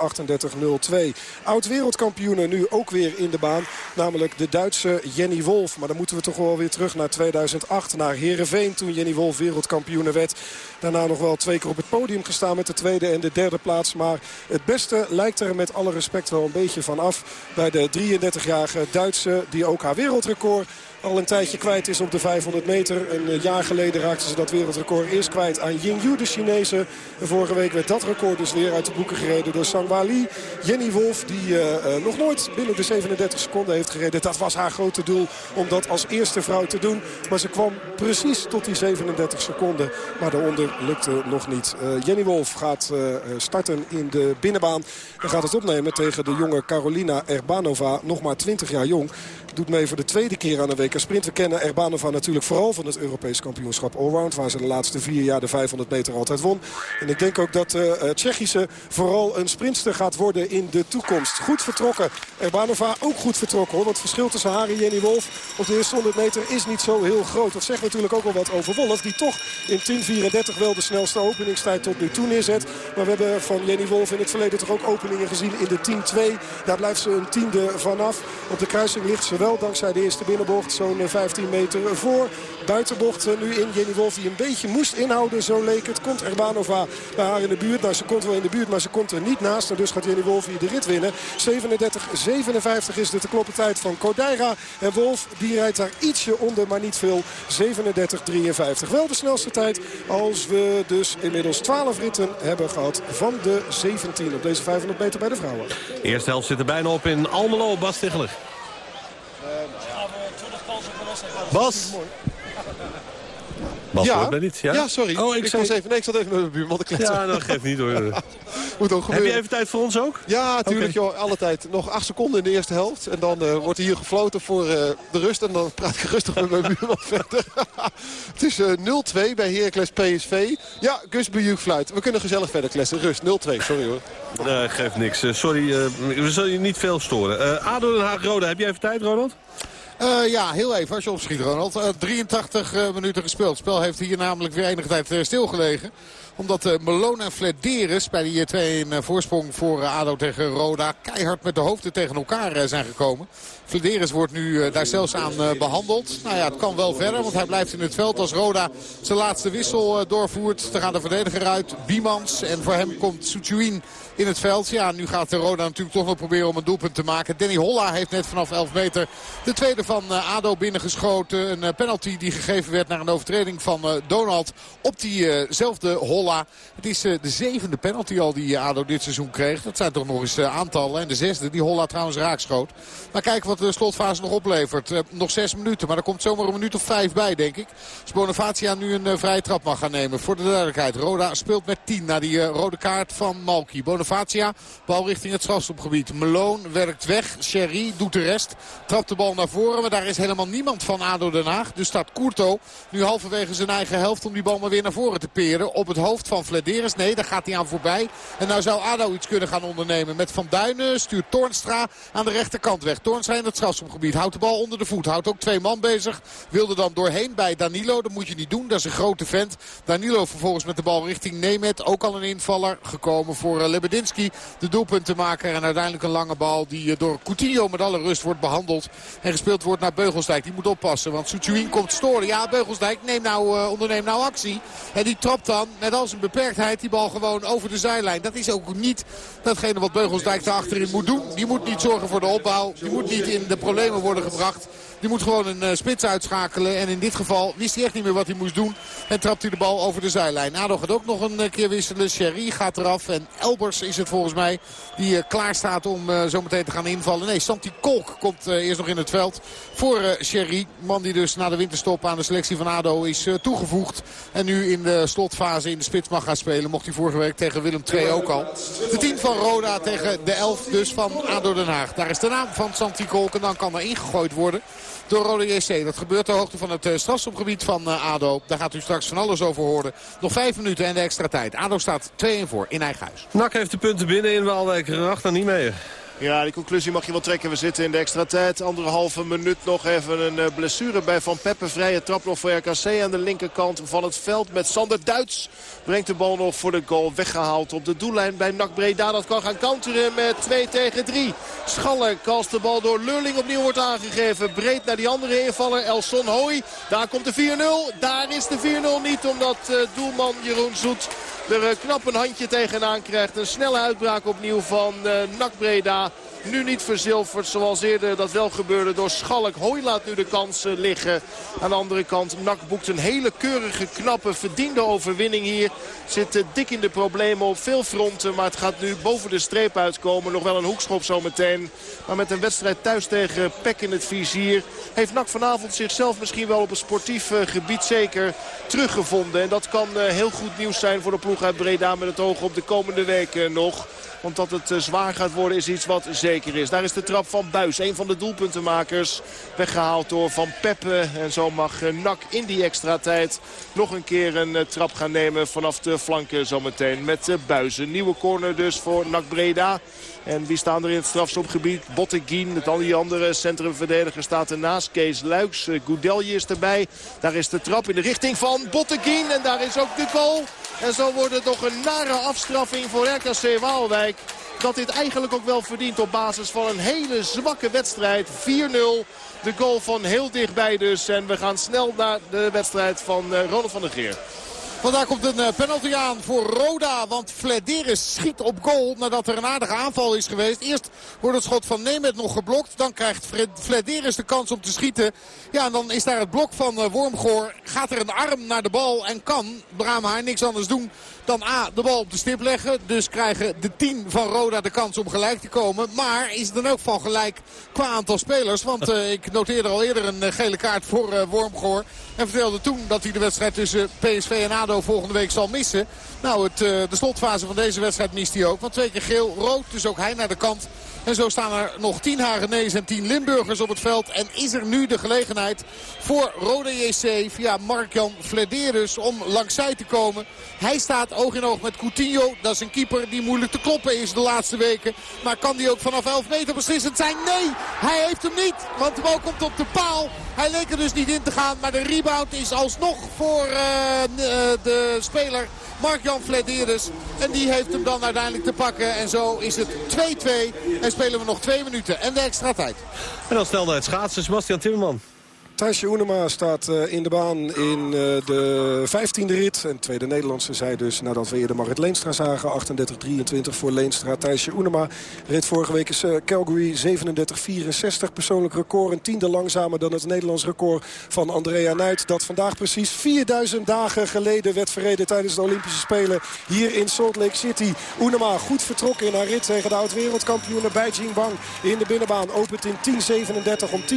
38-02. Oud-wereldkampioenen nu ook weer in de baan. Namelijk de Duitse Jenny Wolf. Maar dan moeten we toch wel weer terug naar 2008. Naar Heerenveen toen Jenny Wolf wereldkampioene werd. Daarna nog wel twee keer op het podium gestaan met de tweede en de derde plaats. Maar het beste lijkt er met alle respect wel een beetje van af. Bij de 33-jarige Duitse die ook haar wereldrecord al een tijdje kwijt is op de 500 meter. Een jaar geleden raakte ze dat wereldrecord eerst kwijt aan Yingyu, de Chinese. En vorige week werd dat record dus weer uit de boeken gereden door Sang Li. Jenny Wolf, die uh, nog nooit binnen de 37 seconden heeft gereden. Dat was haar grote doel om dat als eerste vrouw te doen. Maar ze kwam precies tot die 37 seconden. Maar daaronder lukte nog niet. Jenny Wolf gaat starten in de binnenbaan. En gaat het opnemen tegen de jonge Carolina Erbanova. Nog maar 20 jaar jong doet mee voor de tweede keer aan de WK Sprint. We kennen Erbanova natuurlijk vooral van het Europees kampioenschap Allround. Waar ze de laatste vier jaar de 500 meter altijd won. En ik denk ook dat uh, Tsjechische vooral een sprintster gaat worden in de toekomst. Goed vertrokken. Erbanova ook goed vertrokken hoor. Want het verschil tussen haar en Jenny Wolf op de eerste 100 meter is niet zo heel groot. Dat zegt natuurlijk ook al wat over Wolf. Die toch in 10.34 wel de snelste openingstijd tot nu toe neerzet. Maar we hebben van Jenny Wolf in het verleden toch ook openingen gezien in de 10-2. Daar blijft ze een tiende vanaf. Op de kruising ligt ze wel dankzij de eerste binnenbocht. Zo'n 15 eh, meter voor. Buitenbocht eh, nu in Jenny Wolf die een beetje moest inhouden. Zo leek het. Komt Erbanova bij haar in de buurt. Nou, ze komt wel in de buurt, maar ze komt er niet naast. En dus gaat Jenny Wolf hier de rit winnen. 37-57 is de te kloppen tijd van Cordeira. En Wolf die rijdt daar ietsje onder, maar niet veel. 37-53. Wel de snelste tijd als we dus inmiddels 12 ritten hebben gehad van de 17 op deze 500 meter bij de vrouwen. Eerste helft zit er bijna op in Almelo, Bas Tichelig. Bas! Bas ja, hoort niet. Ja? ja, sorry. Oh, ik, ik, was even, nee, ik zat even met de buurman te kletsen. Ja, dat geeft niet hoor. Moet ook gebeuren. Heb je even tijd voor ons ook? Ja, natuurlijk. Okay. Joh, alle tijd. Nog acht seconden in de eerste helft. En dan uh, wordt hier gefloten voor uh, de rust. En dan praat ik rustig met mijn buurman verder. Het is uh, 0-2 bij Heracles PSV. Ja, Gus Bejuk fluit. We kunnen gezellig verder kletsen. Rust 0-2, sorry hoor. Nee, geeft niks. sorry, we zullen je niet veel storen. ADO Den Haag-Roda, heb jij even tijd, Ronald? Uh, ja, heel even als je opschiet, Ronald. Uh, 83 uh, minuten gespeeld. Het spel heeft hier namelijk weer enige tijd stilgelegen omdat uh, Malone en Flederis bij die 2-1 voorsprong voor ADO tegen Roda... keihard met de hoofden tegen elkaar zijn gekomen. Flederis wordt nu daar zelfs aan behandeld. Nou ja, het kan wel verder, want hij blijft in het veld als Roda zijn laatste wissel doorvoert. Dan gaat de verdediger uit, Biemans. En voor hem komt Suchuin in het veld. Ja, nu gaat Roda natuurlijk toch wel proberen om een doelpunt te maken. Danny Holla heeft net vanaf 11 meter de tweede van ADO binnengeschoten. Een penalty die gegeven werd naar een overtreding van Donald op diezelfde Holla. Het is de zevende penalty al die ADO dit seizoen kreeg. Dat zijn toch nog eens aantallen. En de zesde die Holla trouwens raakschoot. Maar kijken wat de slotfase nog oplevert. nog zes minuten, maar er komt zomaar een minuut of vijf bij, denk ik. Bonavacia nu een vrije trap mag gaan nemen. Voor de duidelijkheid, Roda speelt met 10 naar die rode kaart van Malki. Bonavacia, bal richting het strafstopgebied. Malone werkt weg. Sherry doet de rest. Trapt de bal naar voren, maar daar is helemaal niemand van ADO Den Haag. Dus staat Courto nu halverwege zijn eigen helft om die bal maar weer naar voren te peren. Op het hoofd van Flederis. Nee, daar gaat hij aan voorbij. En nou zou ADO iets kunnen gaan ondernemen. Met Van Duinen stuurt Toornstra aan de rechterkant weg. Toornstra in het strafschopgebied. Houdt de bal onder de voet. Houdt ook twee man bezig. Wilde dan doorheen bij Danilo. Dat moet je niet doen. Dat is een grote vent. Danilo vervolgens met de bal richting Nemet. Ook al een invaller gekomen voor uh, Lebedinski. De doelpuntenmaker. En uiteindelijk een lange bal die uh, door Coutinho met alle rust wordt behandeld. En gespeeld wordt naar Beugelsdijk. Die moet oppassen. Want Suchuin komt storen. Ja, Beugelsdijk neem nou, uh, onderneem nou actie. En die trapt dan, net als een beperktheid, die bal gewoon over de zijlijn. Dat is ook niet datgene wat Beugelsdijk daar achterin moet doen. Die moet niet zorgen voor de opbouw. Die moet niet in de problemen worden gebracht. Die moet gewoon een uh, spits uitschakelen. En in dit geval wist hij echt niet meer wat hij moest doen. En trapt hij de bal over de zijlijn. Ado gaat ook nog een uh, keer wisselen. Sherry gaat eraf. En Elbers is het volgens mij die uh, klaar staat om zo meteen te gaan invallen. Nee, Santi Kolk komt eerst nog in het veld voor Sherry. Man die dus na de winterstop aan de selectie van ADO is toegevoegd. En nu in de slotfase in de spits mag gaan spelen. Mocht hij vorige week tegen Willem II ook al. De 10 van Roda tegen de 11 dus van ADO Den Haag. Daar is de naam van Santi Kolk. En dan kan er ingegooid worden door Rode JC. Dat gebeurt ter hoogte van het uh, strafschopgebied van uh, ADO. Daar gaat u straks van alles over horen. Nog vijf minuten en de extra tijd. ADO staat 2-1 voor in eigen huis. Nak heeft de punten binnen in Waalwijk. Achter niet mee. Ja, die conclusie mag je wel trekken. We zitten in de extra tijd. Anderhalve minuut nog even een blessure bij Van Peppe. Vrije trap nog voor RKC aan de linkerkant van het veld. Met Sander Duits brengt de bal nog voor de goal. Weggehaald op de doellijn bij NAC Breda. Dat kan gaan counteren met 2 tegen 3. Schaller als de bal door Lurling opnieuw wordt aangegeven. Breed naar die andere invaller Elson Hooi. Daar komt de 4-0. Daar is de 4-0 niet omdat uh, doelman Jeroen Zoet er uh, knap een handje tegenaan krijgt. Een snelle uitbraak opnieuw van uh, NAC Breda. Nu niet verzilverd zoals eerder dat wel gebeurde door Schalk. Hooi laat nu de kans liggen. Aan de andere kant, Nak boekt een hele keurige, knappe, verdiende overwinning hier. Zit dik in de problemen op veel fronten. Maar het gaat nu boven de streep uitkomen. Nog wel een hoekschop zometeen. Maar met een wedstrijd thuis tegen Pek in het vizier... heeft Nak vanavond zichzelf misschien wel op een sportief gebied zeker teruggevonden. En dat kan heel goed nieuws zijn voor de ploeg uit Breda met het oog op de komende weken nog. Want dat het eh, zwaar gaat worden is iets wat zeker is. Daar is de trap van Buis. Een van de doelpuntenmakers. Weggehaald door Van Peppe. En zo mag eh, Nak in die extra tijd nog een keer een eh, trap gaan nemen vanaf de flanken zometeen. Met Buis. Een nieuwe corner dus voor Nak Breda. En wie staan er in het strafschopgebied? Botteguin, al die andere centrumverdedigers staat ernaast. Kees Luiks, Goudelje is erbij. Daar is de trap in de richting van Botteguin. En daar is ook de goal. En zo wordt het nog een nare afstraffing voor RKC Waalwijk. Dat dit eigenlijk ook wel verdient op basis van een hele zwakke wedstrijd. 4-0. De goal van heel dichtbij dus. En we gaan snel naar de wedstrijd van eh, Ronald van der Geer. Vandaar komt een eh, penalty aan voor Roda. Want Flederis schiet op goal nadat er een aardige aanval is geweest. Eerst wordt het schot van Nemet nog geblokt. Dan krijgt Flederis de kans om te schieten. Ja, en dan is daar het blok van eh, Wormgoor. Gaat er een arm naar de bal en kan Brahma niks anders doen dan A, de bal op de stip leggen. Dus krijgen de 10 van Roda de kans om gelijk te komen. Maar is het dan ook van gelijk qua aantal spelers. Want uh, ik noteerde al eerder een gele kaart voor uh, Wormgoor. En vertelde toen dat hij de wedstrijd tussen PSV en ADO volgende week zal missen. Nou, het, uh, de slotfase van deze wedstrijd mist hij ook. Want twee keer geel, rood, dus ook hij naar de kant. En zo staan er nog 10 Hagenees en 10 Limburgers op het veld. En is er nu de gelegenheid voor Rode JC via Mark-Jan Flederus om langs zij te komen. Hij staat oog in oog met Coutinho. Dat is een keeper die moeilijk te kloppen is de laatste weken. Maar kan die ook vanaf 11 meter beslissend zijn? Nee, hij heeft hem niet. Want de bal komt op de paal. Hij leek er dus niet in te gaan. Maar de rebound is alsnog voor uh, de speler Mark-Jan Flederis. En die heeft hem dan uiteindelijk te pakken. En zo is het 2-2. En spelen we nog twee minuten en de extra tijd. En dan snel naar het schaatsen. Sebastian Timmerman. Thijsje Oenema staat uh, in de baan in uh, de 15e rit. En tweede Nederlandse zei dus nadat we eerder Marit Leenstra zagen. 38-23 voor Leenstra. Thijsje Oenema reed vorige week is uh, Calgary 37-64. Persoonlijk record. Een tiende langzamer dan het Nederlands record van Andrea Nuit. Dat vandaag precies 4000 dagen geleden werd verreden tijdens de Olympische Spelen. Hier in Salt Lake City. Oenema goed vertrokken in haar rit tegen de oud-wereldkampioene bij Jingbang. In de binnenbaan opent in 10.37 om 10.42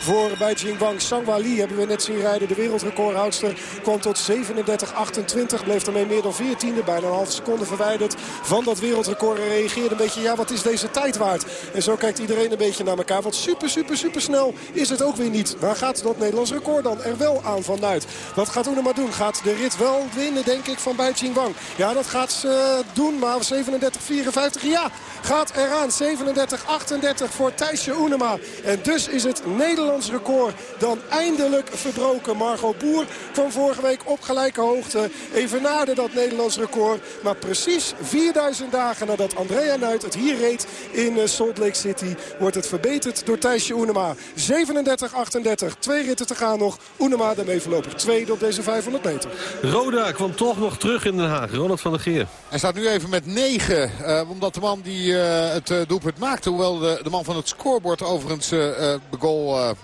voor bij Jingbang. Sangwa Lee hebben we net zien rijden. De wereldrecordhoudster kwam tot 37-28. Bleef daarmee meer dan 14e. Bijna een halve seconde verwijderd van dat wereldrecord. En reageerde een beetje, ja wat is deze tijd waard? En zo kijkt iedereen een beetje naar elkaar. Want super, super, super snel is het ook weer niet. Waar gaat dat Nederlands record dan er wel aan vanuit? Wat gaat Oenema doen? Gaat de rit wel winnen, denk ik, van bij Jingbang? Ja, dat gaat ze doen. Maar 37-54, ja, gaat eraan. 37-38 voor Thijsje Oenema. En dus is het Nederlands record dan eindelijk verbroken. Margot Boer kwam vorige week op gelijke hoogte. Even nader dat Nederlands record. Maar precies 4000 dagen nadat Andrea Nuit het hier reed in eh, Salt Lake City... wordt het verbeterd door Thijsje Oenema. 37-38, twee ritten te gaan nog. Oenema daarmee voorlopig tweede op deze 500 meter. Roda kwam toch nog terug in Den Haag. Ronald van der Geer. Hij staat nu even met 9. Uh, omdat de man die uh, het uh, doelpunt maakte... hoewel de, de, man van het scorebord overigens de goal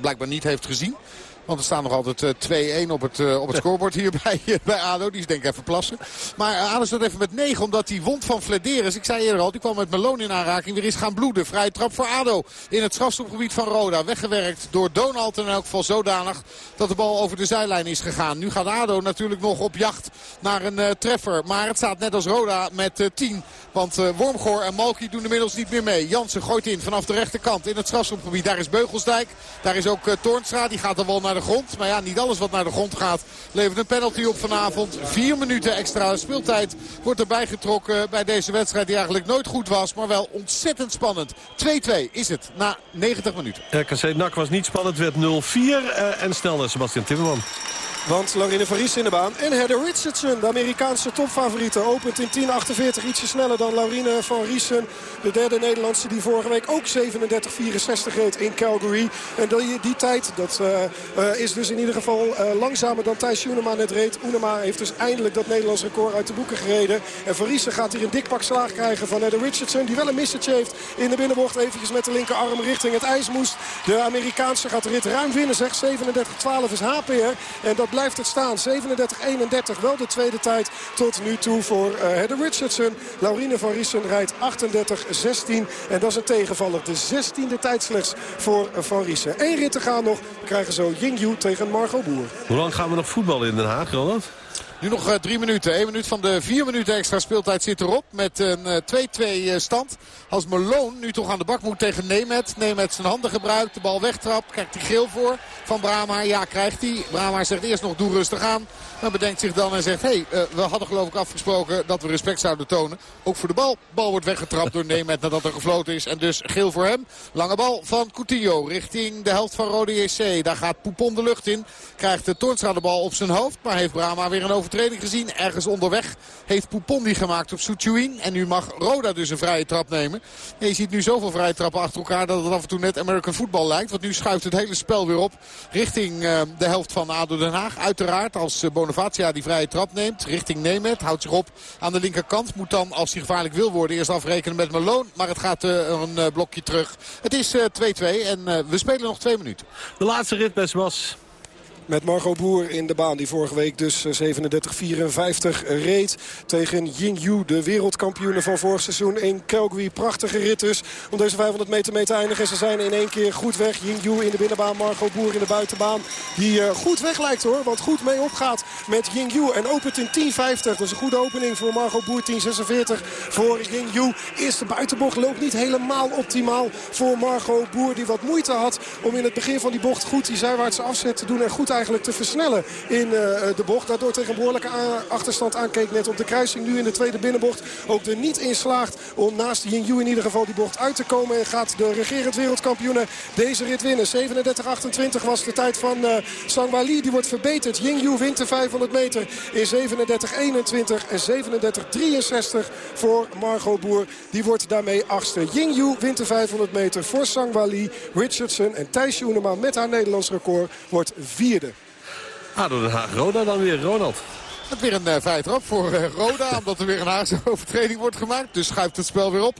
blijkbaar niet heeft gezien. Want er staan nog altijd 2-1 eh, op het, uh, op het scorebord hier bij, uh, bij ADO. Die is denk ik even plassen. Maar uh, ADO staat even met 9 omdat die wond van Flederis. Ik zei eerder al, die kwam met Meloon in aanraking. Weer is gaan bloeden. Vrije trap voor ADO in het strafstopgebied van Roda. Weggewerkt door Donald in elk geval zodanig dat de bal over de zijlijn is gegaan. Nu gaat ADO natuurlijk nog op jacht naar een treffer. Maar het staat net als Roda met 10. Want Wormgoor en Malky doen inmiddels niet meer mee. Jansen gooit in vanaf de rechterkant in het strafstopgebied. Daar is Beugelsdijk. Daar is ook Toornstra. Die gaat er wel naar de grond. Maar ja, niet alles wat naar de grond gaat levert een penalty op vanavond. Vier minuten extra speeltijd wordt erbij getrokken bij deze wedstrijd die eigenlijk nooit goed was. Maar wel ontzettend spannend. 2-2 is het na 90 minuten. RKC NAC was niet spannend, werd 0-4. Uh, en snel Sebastian Timmerman. Want Larine van Ries in de baan. En Heather Richardson, de Amerikaanse topfavoriete. Opent in 10.48, ietsje sneller dan Laurine van Riesen. De derde Nederlandse die vorige week ook 37-64 reed in Calgary. En die, die tijd, dat uh, is dus in ieder geval uh, langzamer dan Thijs Unema net reed. Unema heeft dus eindelijk dat Nederlands record uit de boeken gereden. En van gaat hier een dik pak slaag krijgen van Heather Richardson. Die wel een missetje heeft in de binnenbocht. Eventjes met de linkerarm richting het ijs moest. De Amerikaanse gaat de rit ruim winnen, zeg. 37-12 is HPR. En dat blijft het staan. 37-31 wel de tweede tijd tot nu toe voor uh, Heather Richardson. Laurine van Riesen rijdt 38-16. En dat is een tegenvaller. De 16e tijd slechts voor Van Riesen. Eén rit te gaan nog. We krijgen zo Yingyu tegen Margot Boer. Hoe lang gaan we nog voetballen in Den Haag, Roland? Nu nog uh, drie minuten. Eén minuut van de vier minuten extra speeltijd zit erop. Met een 2-2 uh, stand. Als Malone nu toch aan de bak moet tegen Nemet. Nemet zijn handen gebruikt. De bal wegtrapt. Krijgt hij geel voor van Brahma. Ja, krijgt hij. Brahma zegt eerst nog doe rustig aan. Maar bedenkt zich dan en zegt... Hé, hey, we hadden geloof ik afgesproken dat we respect zouden tonen. Ook voor de bal. Bal wordt weggetrapt door Nemet nadat er gefloten is. En dus geel voor hem. Lange bal van Coutinho richting de helft van Rode JC. Daar gaat Poupon de lucht in. Krijgt de Toornstra de bal op zijn hoofd. Maar heeft Brahma weer een gezien. Ergens onderweg heeft Poupon die gemaakt op Soetjouin. En nu mag Roda dus een vrije trap nemen. En je ziet nu zoveel vrije trappen achter elkaar dat het af en toe net American football lijkt. Want nu schuift het hele spel weer op richting uh, de helft van ADO Den Haag. Uiteraard als uh, Bonavacia die vrije trap neemt richting Nemet. Houdt zich op aan de linkerkant. Moet dan als hij gevaarlijk wil worden eerst afrekenen met Malone. Maar het gaat uh, een blokje terug. Het is 2-2 en we spelen nog twee minuten. De laatste rit best was met Margot Boer in de baan. Die vorige week dus 37-54 reed tegen Yingyu. De wereldkampioenen van vorig seizoen in Calgary. Prachtige rit dus om deze 500 meter mee te eindigen. Ze zijn in één keer goed weg. Yingyu in de binnenbaan, Margot Boer in de buitenbaan. Die uh, goed weg lijkt hoor. Want goed mee opgaat met Yingyu. En opent in 10.50. Dat is een goede opening voor Margot Boer. 10.46 voor Yingyu. Eerste buitenbocht loopt niet helemaal optimaal voor Margot Boer. Die wat moeite had om in het begin van die bocht goed die zijwaartse afzet te doen. En goed eigenlijk te versnellen in uh, de bocht. Daardoor tegen behoorlijke achterstand aankeek net op de kruising. Nu in de tweede binnenbocht ook er niet in slaagt om naast Yingyu in ieder geval die bocht uit te komen. En gaat de regerend wereldkampioene deze rit winnen. 37-28 was de tijd van uh, Sangwali. Die wordt verbeterd. Yingyu wint de 500 meter in 37-21 en 37-63 voor Margot Boer. Die wordt daarmee achtste. Yingyu wint de 500 meter voor Sangwali, Richardson en Thijs Joenema met haar Nederlands record wordt vierde. ADO Den Haag Roda dan weer, Ronald. Het weer een uh, vrije trap voor uh, Roda. Omdat er weer een Haagse overtreding wordt gemaakt. Dus schuift het spel weer op.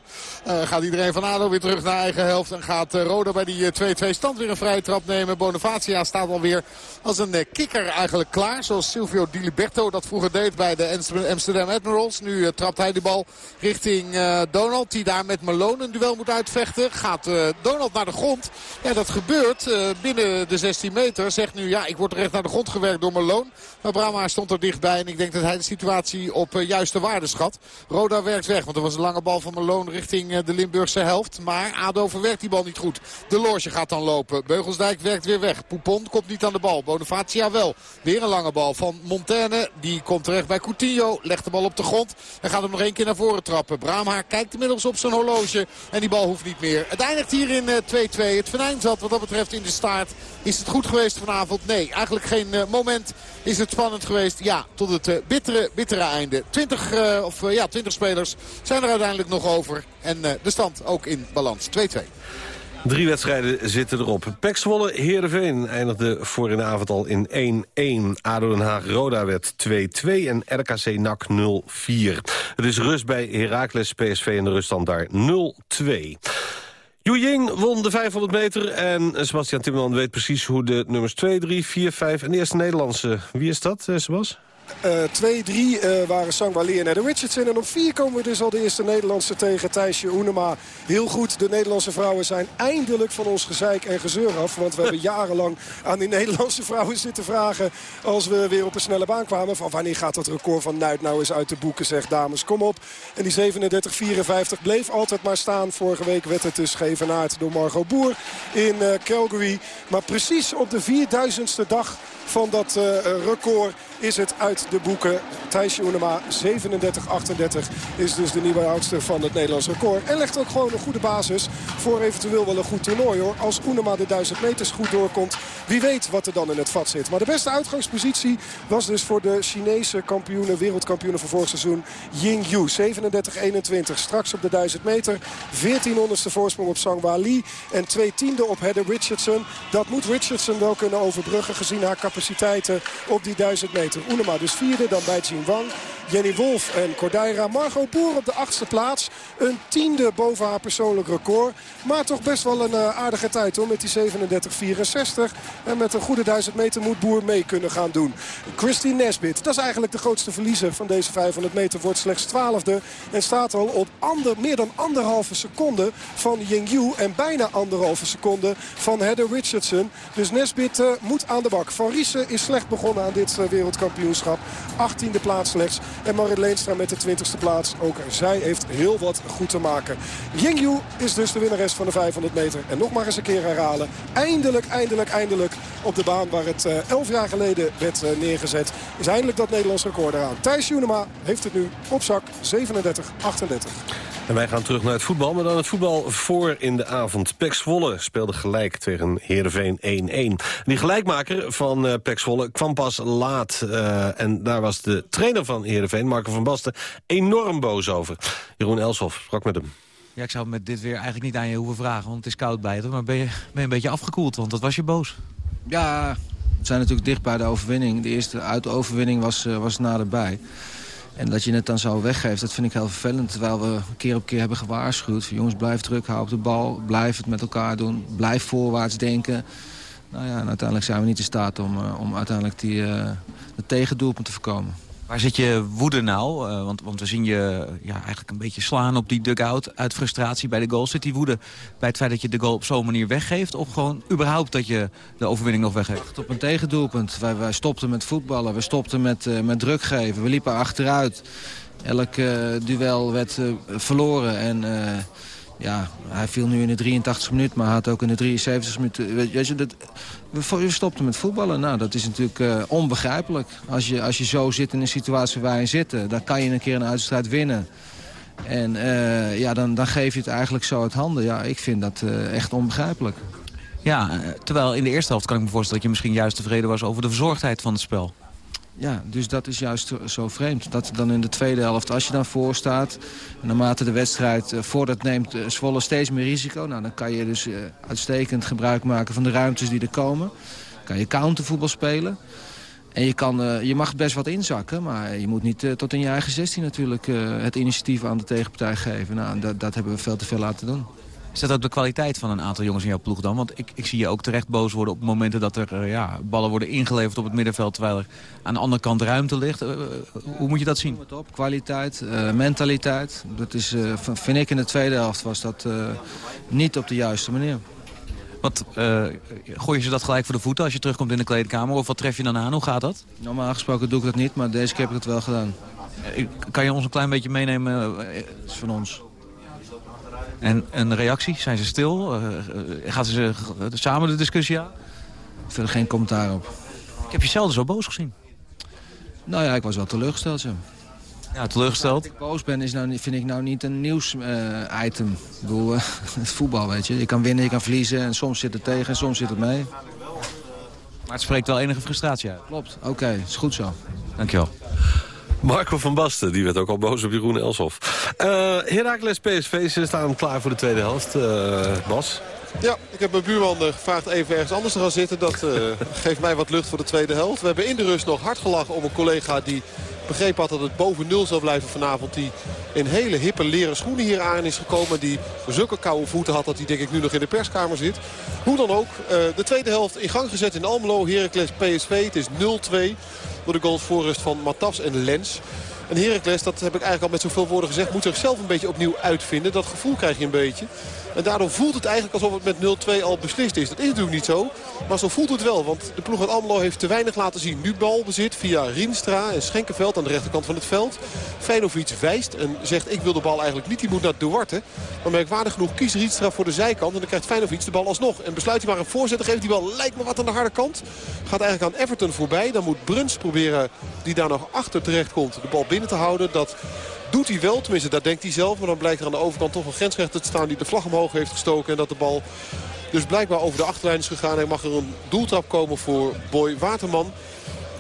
Uh, gaat iedereen van ADO weer terug naar eigen helft. En gaat Roda bij die 2-2 stand weer een vrije trap nemen. Bonavacia staat alweer als een kikker eigenlijk klaar. Zoals Silvio Di Liberto dat vroeger deed bij de Amsterdam Admirals. Nu trapt hij de bal richting Donald. Die daar met Malone een duel moet uitvechten. Gaat Donald naar de grond. Ja, dat gebeurt binnen de 16 meter. Zegt nu ja, ik word recht naar de grond gewerkt door Malone. Maar Brahma stond er dichtbij. En ik denk dat hij de situatie op uh, juiste waarde schat. Roda werkt weg, want er was een lange bal van Malone richting uh, de Limburgse helft. Maar ADO verwerkt die bal niet goed. De Loge gaat dan lopen. Beugelsdijk werkt weer weg. Poupon komt niet aan de bal. Bonifacia wel. Weer een lange bal van Montaigne. Die komt terecht bij Coutinho. Legt de bal op de grond. En gaat hem nog één keer naar voren trappen. Braamhaar kijkt inmiddels op zijn horloge. En die bal hoeft niet meer. Het eindigt hier in 2-2. Uh, het venijn zat wat dat betreft in de staart. Is het goed geweest vanavond? Nee, eigenlijk geen moment is het spannend geweest. Ja, tot het uh, bittere, bittere einde. 20, uh, of, uh, ja, 20 spelers zijn er uiteindelijk nog over. En de stand ook in balans. 2-2. Drie wedstrijden zitten erop. Pek Zwolle Heerenveen eindigde voor in de avond al in 1-1. ADO Den Haag Roda werd 2-2 en RKC NAC 0-4. Het is rust bij Heracles PSV en de ruststand daar 0-2. Yu Ying won de 500 meter en Sebastian Timmerman weet precies hoe de nummers 2, 3, 4, 5 en de eerste Nederlandse... Wie is dat, Sebas? 2, uh, 3 uh, waren Sangwali en Edda Richardson. En op 4 komen we dus al de eerste Nederlandse tegen Thijsje Oenema. Heel goed, de Nederlandse vrouwen zijn eindelijk van ons gezeik en gezeur af. Want we hebben jarenlang aan die Nederlandse vrouwen zitten vragen... als we weer op een snelle baan kwamen... van wanneer gaat dat record van Nuit nou eens uit de boeken, zegt dames, kom op. En die 37-54 bleef altijd maar staan. Vorige week werd het dus geëvenaard door Margot Boer in uh, Calgary. Maar precies op de 4000ste dag van dat record is het uit de boeken. Thijsje Oenema, 37-38, is dus de nieuwe oudste van het Nederlands record. En legt ook gewoon een goede basis voor eventueel wel een goed toernooi hoor. Als Oenema de 1000 meters goed doorkomt, wie weet wat er dan in het vat zit. Maar de beste uitgangspositie was dus voor de Chinese kampioenen, wereldkampioenen van vorig seizoen, Ying Yu. 37-21, straks op de 1000 meter. 1400ste voorsprong op Sangwa Lee en twee tiende op Heather Richardson. Dat moet Richardson wel kunnen overbruggen gezien haar op die 1000 meter. Oenema dus vierde, dan bij Wang. Jenny Wolf en Cordaira. Margot Boer op de achtste plaats. Een tiende boven haar persoonlijk record. Maar toch best wel een uh, aardige tijd hoor. Met die 37-64. En met een goede 1000 meter moet Boer mee kunnen gaan doen. Christine Nesbit. Dat is eigenlijk de grootste verliezer van deze 500 meter. Wordt slechts twaalfde. En staat al op meer dan anderhalve seconde van Ying Yu. En bijna anderhalve seconde van Heather Richardson. Dus Nesbit uh, moet aan de bak. Van Riesen is slecht begonnen aan dit uh, wereldkampioenschap. 18e plaats slechts. En Marit Leenstra met de 20ste plaats. Ook zij heeft heel wat goed te maken. Yingyu is dus de winnares van de 500 meter. En nog maar eens een keer herhalen. Eindelijk, eindelijk, eindelijk op de baan waar het 11 jaar geleden werd neergezet. Is eindelijk dat Nederlands record eraan. Thijs Junema heeft het nu op zak 37-38. En wij gaan terug naar het voetbal, maar dan het voetbal voor in de avond. Pek Zwolle speelde gelijk tegen Heerenveen 1-1. Die gelijkmaker van uh, Pek Zwolle kwam pas laat. Uh, en daar was de trainer van Heerenveen, Marco van Basten, enorm boos over. Jeroen Elshoff sprak met hem. Ja, ik zou met dit weer eigenlijk niet aan je hoeven vragen, want het is koud buiten. Maar ben je, ben je een beetje afgekoeld, want dat was je boos? Ja, we zijn natuurlijk dicht bij de overwinning. De eerste uit de overwinning was, uh, was naderbij. En dat je het dan zo weggeeft, dat vind ik heel vervelend. Terwijl we keer op keer hebben gewaarschuwd. Van, jongens, blijf druk, hou op de bal. Blijf het met elkaar doen. Blijf voorwaarts denken. Nou ja, en uiteindelijk zijn we niet in staat om, uh, om uiteindelijk die, uh, de tegendoelpunt te voorkomen. Waar zit je woede nou? Uh, want, want we zien je ja, eigenlijk een beetje slaan op die dugout uit frustratie bij de goal. Zit die woede bij het feit dat je de goal op zo'n manier weggeeft? Of gewoon überhaupt dat je de overwinning nog weggeeft? Op een tegendoelpunt. Wij, wij stopten met voetballen, we stopten met, uh, met druk geven. We liepen achteruit. Elk uh, duel werd verloren en ja, hij viel nu in de 83 minuut, maar had ook in de 73 minuten... Weet je, dat, we stopten met voetballen. Nou, dat is natuurlijk uh, onbegrijpelijk. Als je, als je zo zit in een situatie waar je zit, dan kan je een keer een uitstrijd winnen. En ja, dan, dan geef je het eigenlijk zo uit handen. Ja, ik vind dat echt onbegrijpelijk. Ja, terwijl in de eerste helft kan ik me voorstellen... dat je misschien juist tevreden was over de verzorgdheid van het spel. Ja, dus dat is juist zo vreemd. Dat dan in de tweede helft, als je dan voor staat... naarmate de wedstrijd uh, voordat neemt uh, Zwolle steeds meer risico... Nou, dan kan je dus uh, uitstekend gebruik maken van de ruimtes die er komen. Dan kan je countervoetbal spelen. En je, kan, je mag best wat inzakken, maar je moet niet tot in je eigen 16 natuurlijk... het initiatief aan de tegenpartij geven. Nou, dat, dat hebben we veel te veel laten doen. Is dat ook de kwaliteit van een aantal jongens in jouw ploeg dan? Want ik, ik zie je ook terecht boos worden op momenten dat er uh, ja, ballen worden ingeleverd op het middenveld... terwijl er aan de andere kant ruimte ligt. Uh, hoe moet je dat zien? Op, kwaliteit, uh, mentaliteit. Dat is, vind ik in de tweede helft was dat niet op de juiste manier. Wat, gooi je ze dat gelijk voor de voeten als je terugkomt in de kleedkamer? Of wat tref je dan aan? Hoe gaat dat? Normaal gesproken doe ik dat niet, maar deze keer heb ik het wel gedaan. Kan je ons een klein beetje meenemen? Dat is van ons. En een reactie? Zijn ze stil? Uh, gaan ze samen de discussie aan? Verder geen commentaar op. Ik heb je zelden zo boos gezien. Nou ja, ik was wel teleurgesteld, ja. Ja, teleurgesteld. Dat ik boos ben, is nou, vind ik nou niet een nieuws-item. Uh, ik bedoel, uh, het voetbal, weet je. Je kan winnen, je kan verliezen. En soms zit het tegen en soms zit het mee. Maar het spreekt wel enige frustratie uit. Klopt, oké. Okay, is goed zo. Dankjewel. Marco van Basten, die werd ook al boos op Jeroen Elshoff. Uh, Heracles PSV, ze staan klaar voor de tweede helft. Uh, Bas? Ja, ik heb mijn buurman gevraagd even ergens anders te gaan zitten. Dat geeft mij wat lucht voor de tweede helft. We hebben in de rust nog hard gelachen om een collega die begrepen had dat het boven nul zou blijven vanavond. Die in hele hippe leren schoenen hier aan is gekomen. Die zulke koude voeten had dat hij denk ik nu nog in de perskamer zit. Hoe dan ook, de tweede helft in gang gezet in Almelo. Heracles PSV, het is 0-2 door de goals voorrust van Matas en Lens. En Heracles, dat heb ik eigenlijk al met zoveel woorden gezegd... moet zichzelf een beetje opnieuw uitvinden. Dat gevoel krijg je een beetje. En daardoor voelt het eigenlijk alsof het met 0-2 al beslist is. Dat is natuurlijk niet zo. Maar zo voelt het wel. Want de ploeg uit Almelo heeft te weinig laten zien. Nu balbezit via Rienstra en Schenkenveld aan de rechterkant van het veld. Feinovic wijst en zegt ik wil de bal eigenlijk niet. Die moet naar Duarte. Maar merkwaardig genoeg kiest Rienstra voor de zijkant. En dan krijgt Feinovic de bal alsnog. En besluit hij maar een voorzet te geven. Die bal lijkt me wat aan de harde kant. Gaat eigenlijk aan Everton voorbij. Dan moet Bruns proberen die daar nog achter terecht komt. De bal binnen te houden. Dat doet hij wel. Tenminste, dat denkt hij zelf. Maar dan blijkt er aan de overkant toch een grensrechter te staan die de vlag omhoog heeft gestoken. En dat de bal dus blijkbaar over de achterlijn is gegaan. Hij mag er een doeltrap komen voor Boy Waterman.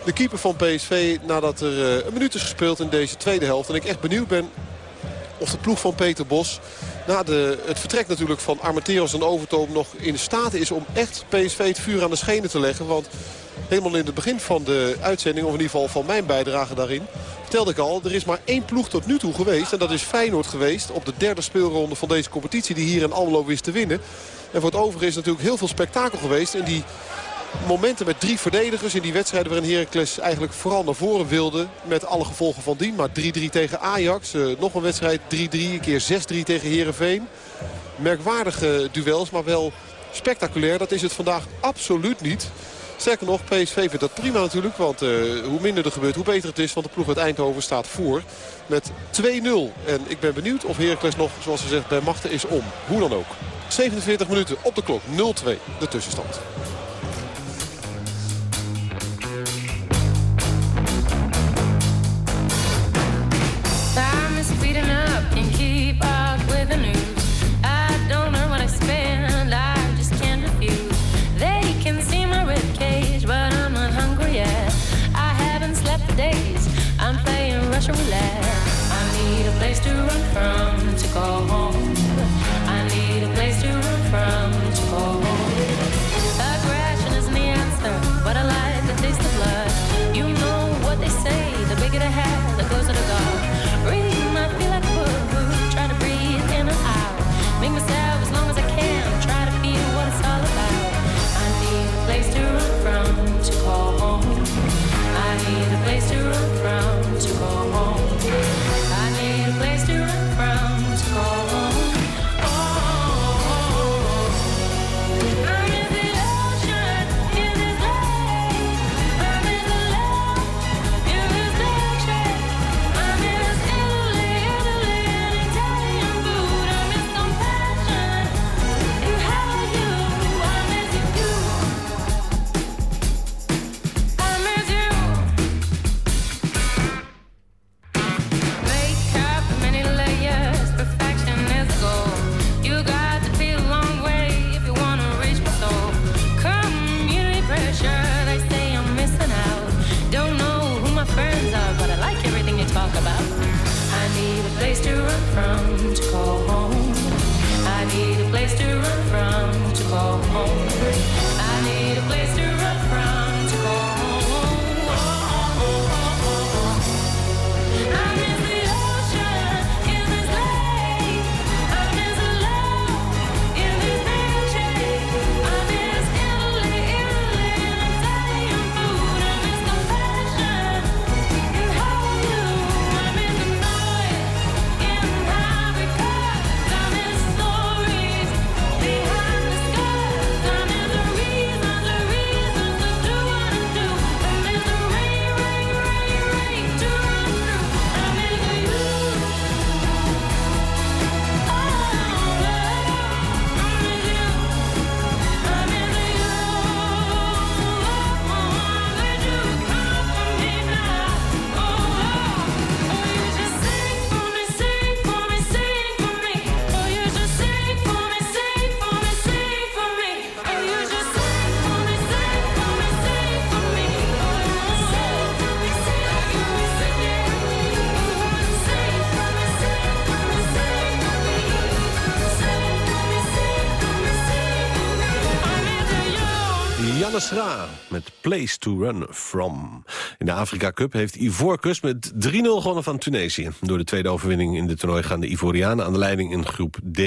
De keeper van PSV nadat er eh, een minuut is gespeeld in deze tweede helft. En ik echt benieuwd ben of de ploeg van Peter Bos... na de, het vertrek natuurlijk van Armenteros en Overtoom nog in staat is... om echt PSV het vuur aan de schenen te leggen. Want helemaal in het begin van de uitzending, of in ieder geval van mijn bijdrage daarin... vertelde ik al, er is maar één ploeg tot nu toe geweest. En dat is Feyenoord geweest op de derde speelronde van deze competitie... die hier in Almelo wist te winnen. En voor het overige is natuurlijk heel veel spektakel geweest. En die momenten met drie verdedigers in die wedstrijden waarin Heracles eigenlijk vooral naar voren wilde. Met alle gevolgen van dien. Maar 3-3 tegen Ajax. Uh, nog een wedstrijd 3-3. Een keer 6-3 tegen Herenveen. Merkwaardige duels, maar wel spectaculair. Dat is het vandaag absoluut niet. Sterker nog, PSV vindt dat prima natuurlijk. Want uh, hoe minder er gebeurt, hoe beter het is. Want de ploeg uit Eindhoven staat voor met 2-0. En ik ben benieuwd of Heracles nog, zoals ze zegt, bij machten is om. Hoe dan ook. 47 minuten op de klok. 0-2 de tussenstand. To Met Place to Run From. In de Afrika Cup heeft Ivoorkust met 3-0 gewonnen van Tunesië. Door de tweede overwinning in de toernooi gaan de Ivorianen aan de leiding in groep D.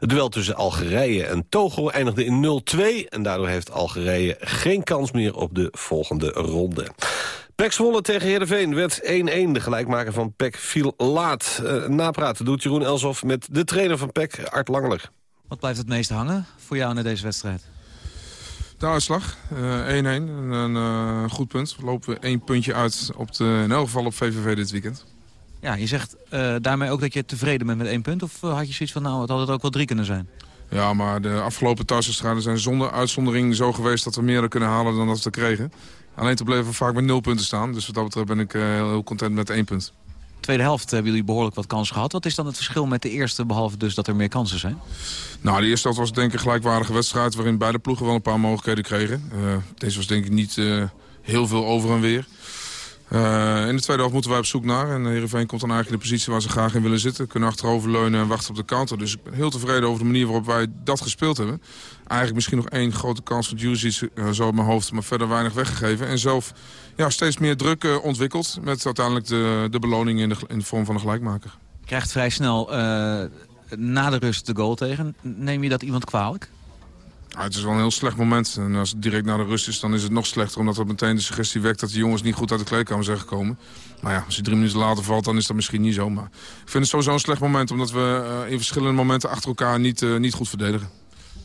Het duel tussen Algerije en Togo eindigde in 0-2... en daardoor heeft Algerije geen kans meer op de volgende ronde. Pek Zwolle tegen Heerenveen werd 1-1. De gelijkmaker van Pek viel laat. Uh, napraten doet Jeroen Elshoff met de trainer van Pek, Art Langeler. Wat blijft het meest hangen voor jou in deze wedstrijd? De uitslag, 1-1. Uh, een goed punt. We lopen één puntje uit op de, in elk geval op VVV dit weekend. Ja, je zegt uh, daarmee ook dat je tevreden bent met één punt? Of had je zoiets van, nou, het had het ook wel drie kunnen zijn? Ja, maar de afgelopen thuiswedstrijden zijn zonder uitzondering zo geweest... dat we meer kunnen halen dan dat we kregen. Alleen toen bleven we vaak met nul punten staan. Dus wat dat betreft ben ik heel, heel content met één punt tweede helft hebben jullie behoorlijk wat kansen gehad. Wat is dan het verschil met de eerste, behalve dus dat er meer kansen zijn? Nou, de eerste helft was denk ik een gelijkwaardige wedstrijd... waarin beide ploegen wel een paar mogelijkheden kregen. Uh, deze was denk ik niet uh, heel veel over en weer. Uh, in de tweede helft moeten wij op zoek naar. En Heerenveen komt dan eigenlijk in de positie waar ze graag in willen zitten. Kunnen achteroverleunen en wachten op de counter. Dus ik ben heel tevreden over de manier waarop wij dat gespeeld hebben. Eigenlijk misschien nog één grote kans voor Juicy zo op mijn hoofd. Maar verder weinig weggegeven. En zelf ja, steeds meer druk uh, ontwikkeld. Met uiteindelijk de, de beloning in de, in de vorm van een gelijkmaker. Krijgt vrij snel na de rust de goal tegen. Neem je dat iemand kwalijk? Ja, het is wel een heel slecht moment. En als het direct na de rust is, dan is het nog slechter. Omdat het meteen de suggestie wekt dat de jongens niet goed uit de kleedkamer zijn gekomen. Maar ja, als hij drie minuten later valt, dan is dat misschien niet zo. Maar ik vind het sowieso een slecht moment. Omdat we uh, in verschillende momenten achter elkaar niet, uh, niet goed verdedigen.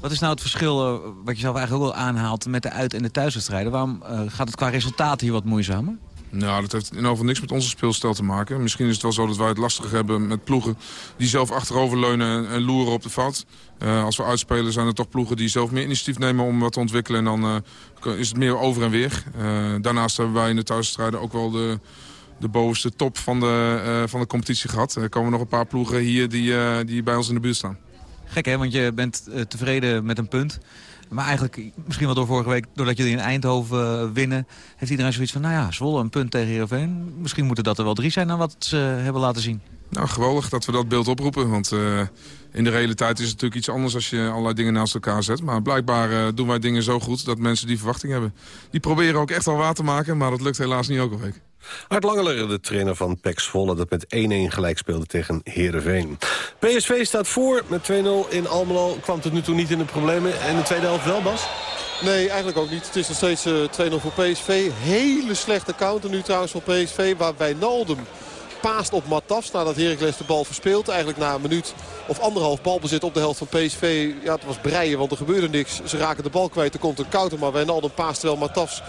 Wat is nou het verschil, uh, wat je zelf eigenlijk ook wel aanhaalt... met de uit- en de thuiswedstrijden? Waarom gaat het qua resultaat hier wat moeizamer? Nou, dat heeft in ieder geval niks met onze speelstijl te maken. Misschien is het wel zo dat wij het lastig hebben met ploegen... die zelf achteroverleunen en loeren op de fout. Uh, als we uitspelen zijn er toch ploegen die zelf meer initiatief nemen om wat te ontwikkelen. En dan uh, is het meer over en weer. Uh, daarnaast hebben wij in de thuisstrijden ook wel de, de bovenste top van de, van de competitie gehad. Er komen nog een paar ploegen hier die, die bij ons in de buurt staan. Gek hè, want je bent tevreden met een punt. Maar eigenlijk, misschien wel door vorige week, doordat jullie in Eindhoven winnen... heeft iedereen zoiets van, nou ja, Zwolle een punt tegen Heerenveen. Misschien moeten dat er wel drie zijn dan wat ze hebben laten zien. Nou, geweldig dat we dat beeld oproepen. Want uh, in de realiteit is het natuurlijk iets anders als je allerlei dingen naast elkaar zet. Maar blijkbaar doen wij dingen zo goed dat mensen die verwachting hebben. Die proberen ook echt al waar te maken, maar dat lukt helaas niet elke week. Art Langeler, de trainer van PEC Zwolle... dat met 1-1 gelijk speelde tegen Heerenveen. PSV staat voor met 2-0 in Almelo. Kwam tot nu toe niet in de problemen. En de tweede helft wel, Bas? Nee, eigenlijk ook niet. Het is nog steeds uh, 2-0 voor PSV. Hele slechte counter nu trouwens voor PSV. Waar Wijnaldum paast op Matafs nadat Heracles de bal verspeelt. Eigenlijk na een minuut of anderhalf balbezit op de helft van PSV. Ja, het was breien, want er gebeurde niks. Ze raken de bal kwijt. Er komt een counter, maar Wijnaldum paast terwijl Matafs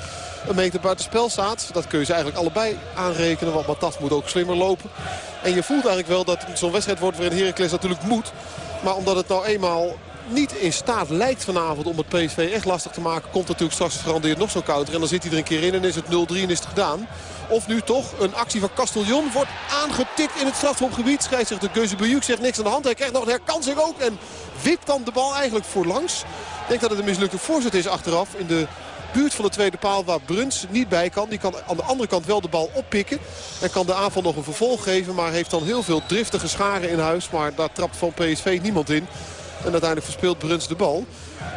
een meter buiten spel staat. Dat kun je ze eigenlijk allebei aanrekenen, want Matafs moet ook slimmer lopen. En je voelt eigenlijk wel dat zo'n wedstrijd wordt waarin Heracles natuurlijk moet. Maar omdat het nou eenmaal niet in staat lijkt vanavond om het PSV echt lastig te maken... komt natuurlijk straks gegarandeerd nog zo'n counter. En dan zit hij er een keer in en is het 0-3 en is het gedaan. Of nu toch een actie van Castellon wordt aangetikt in het strafschopgebied. Scheidsrechter Geuze zegt niks aan de hand. Hij krijgt nog een herkansing ook en wipt dan de bal eigenlijk voorlangs. Ik denk dat het een mislukte voorzet is achteraf in de buurt van de tweede paal waar Bruns niet bij kan. Die kan aan de andere kant wel de bal oppikken. En kan de aanval nog een vervolg geven. Maar heeft dan heel veel driftige scharen in huis. Maar daar trapt van PSV niemand in. En uiteindelijk verspeelt Bruns de bal.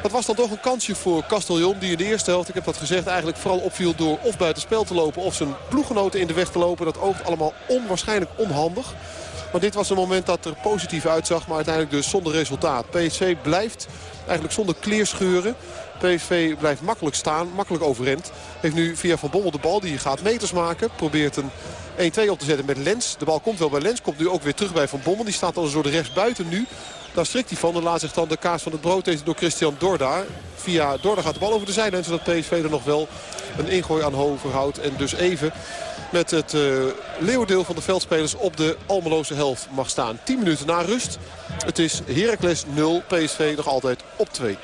Dat was dan toch een kansje voor Castellon. Die in de eerste helft, ik heb dat gezegd, eigenlijk vooral opviel door of buiten spel te lopen. Of zijn ploeggenoten in de weg te lopen. Dat oogt allemaal onwaarschijnlijk onhandig. Maar dit was een moment dat er positief uitzag. Maar uiteindelijk dus zonder resultaat. PSV blijft eigenlijk zonder kleerscheuren. PSV blijft makkelijk staan, makkelijk overrend. Heeft nu via Van Bommel de bal, die gaat meters maken. Probeert een 1-2 op te zetten met Lens. De bal komt wel bij Lens, komt nu ook weer terug bij Van Bommel. Die staat al een soort rechtsbuiten nu. Daar strikt hij van en laat zich dan de kaas van het brood eten door Christian Dorda. Via Dorda gaat de bal over de zijlijn zodat PSV er nog wel een ingooi aan overhoudt. En dus even met het uh, leeuwendeel van de veldspelers op de Almeloze helft mag staan. 10 minuten na rust. Het is Heracles 0, PSV nog altijd op 2.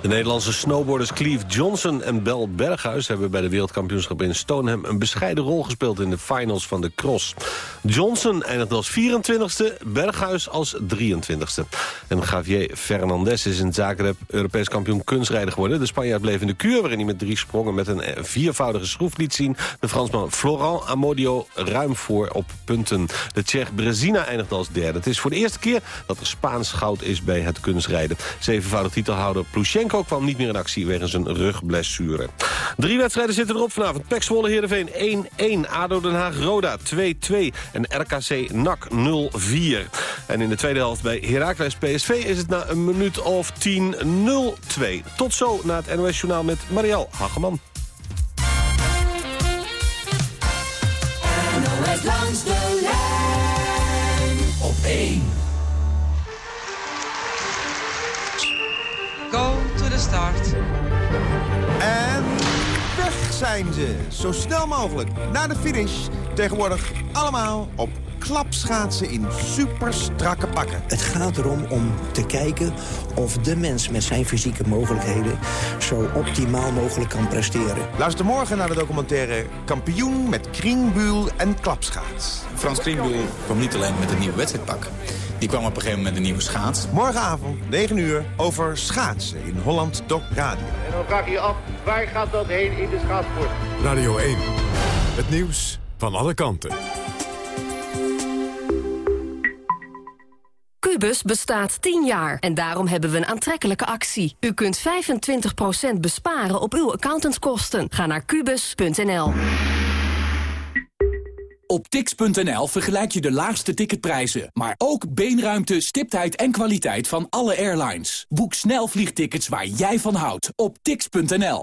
De Nederlandse snowboarders Cleve Johnson en Bel Berghuis... hebben bij de wereldkampioenschap in Stoneham... een bescheiden rol gespeeld in de finals van de cross. Johnson eindigde als 24ste, Berghuis als 23ste. En Javier Fernandez is in Zagreb Europees kampioen kunstrijder geworden. De Spanjaard bleef in de kuur waarin hij met drie sprongen... met een viervoudige schroef liet zien. De Fransman Florent Amodio ruim voor op punten. De Tsjech Brezina eindigde als derde. Het is voor de eerste keer dat Spaans goud is bij het kunstrijden. Zevenvoudig titelhouder Plushenko kwam niet meer in actie wegens een rugblessure. Drie wedstrijden zitten erop vanavond. Pek Zwolle Heerenveen 1-1. ADO Den Haag Roda 2-2. En RKC NAC 0-4. En in de tweede helft bij Heracles PSV is het na een minuut of 10 0-2. Tot zo na het NOS Journaal met Marielle Hageman. NOS langs de lijn op 1. En weg zijn ze. Zo snel mogelijk naar de finish. Tegenwoordig allemaal op klapschaatsen in super strakke pakken. Het gaat erom om te kijken of de mens met zijn fysieke mogelijkheden... zo optimaal mogelijk kan presteren. Luister morgen naar de documentaire Kampioen met Kringbuul en Klapschaats. Frans Kringbuul kwam niet alleen met een nieuw wedstrijdpak. Die kwam op een gegeven moment met een nieuwe schaats. Morgenavond, 9 uur, over schaatsen in Holland Doc Radio. En dan vraag je je af, waar gaat dat heen in de schaatsport? Radio 1, het nieuws van alle kanten. Cubus bestaat 10 jaar en daarom hebben we een aantrekkelijke actie. U kunt 25% besparen op uw accountantskosten. Ga naar kubus.nl. Op tix.nl vergelijk je de laagste ticketprijzen, maar ook beenruimte, stiptheid en kwaliteit van alle airlines. Boek snel vliegtickets waar jij van houdt op tix.nl.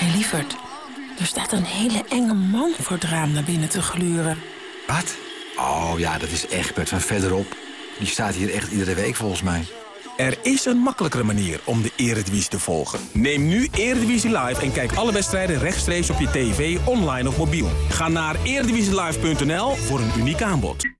Hé hey, lieverd, er staat een hele enge man voor het raam naar binnen te gluren. Wat? Oh ja, dat is Egbert van verderop. Die staat hier echt iedere week volgens mij. Er is een makkelijkere manier om de Eredivisie te volgen. Neem nu Eredivisie Live en kijk alle wedstrijden rechtstreeks op je tv, online of mobiel. Ga naar eredivisielive.nl voor een uniek aanbod.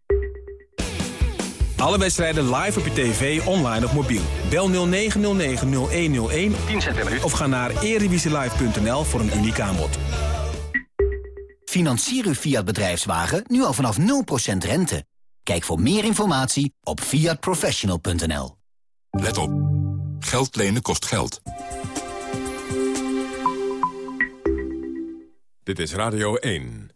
Alle wedstrijden live op je tv, online of mobiel. Bel 0909-0101 10 cent per minuut. Of ga naar erevisielive.nl voor een uniek aanbod. Financier uw Fiat bedrijfswagen nu al vanaf 0% rente. Kijk voor meer informatie op fiatprofessional.nl. Let op. Geld lenen kost geld. Dit is Radio 1.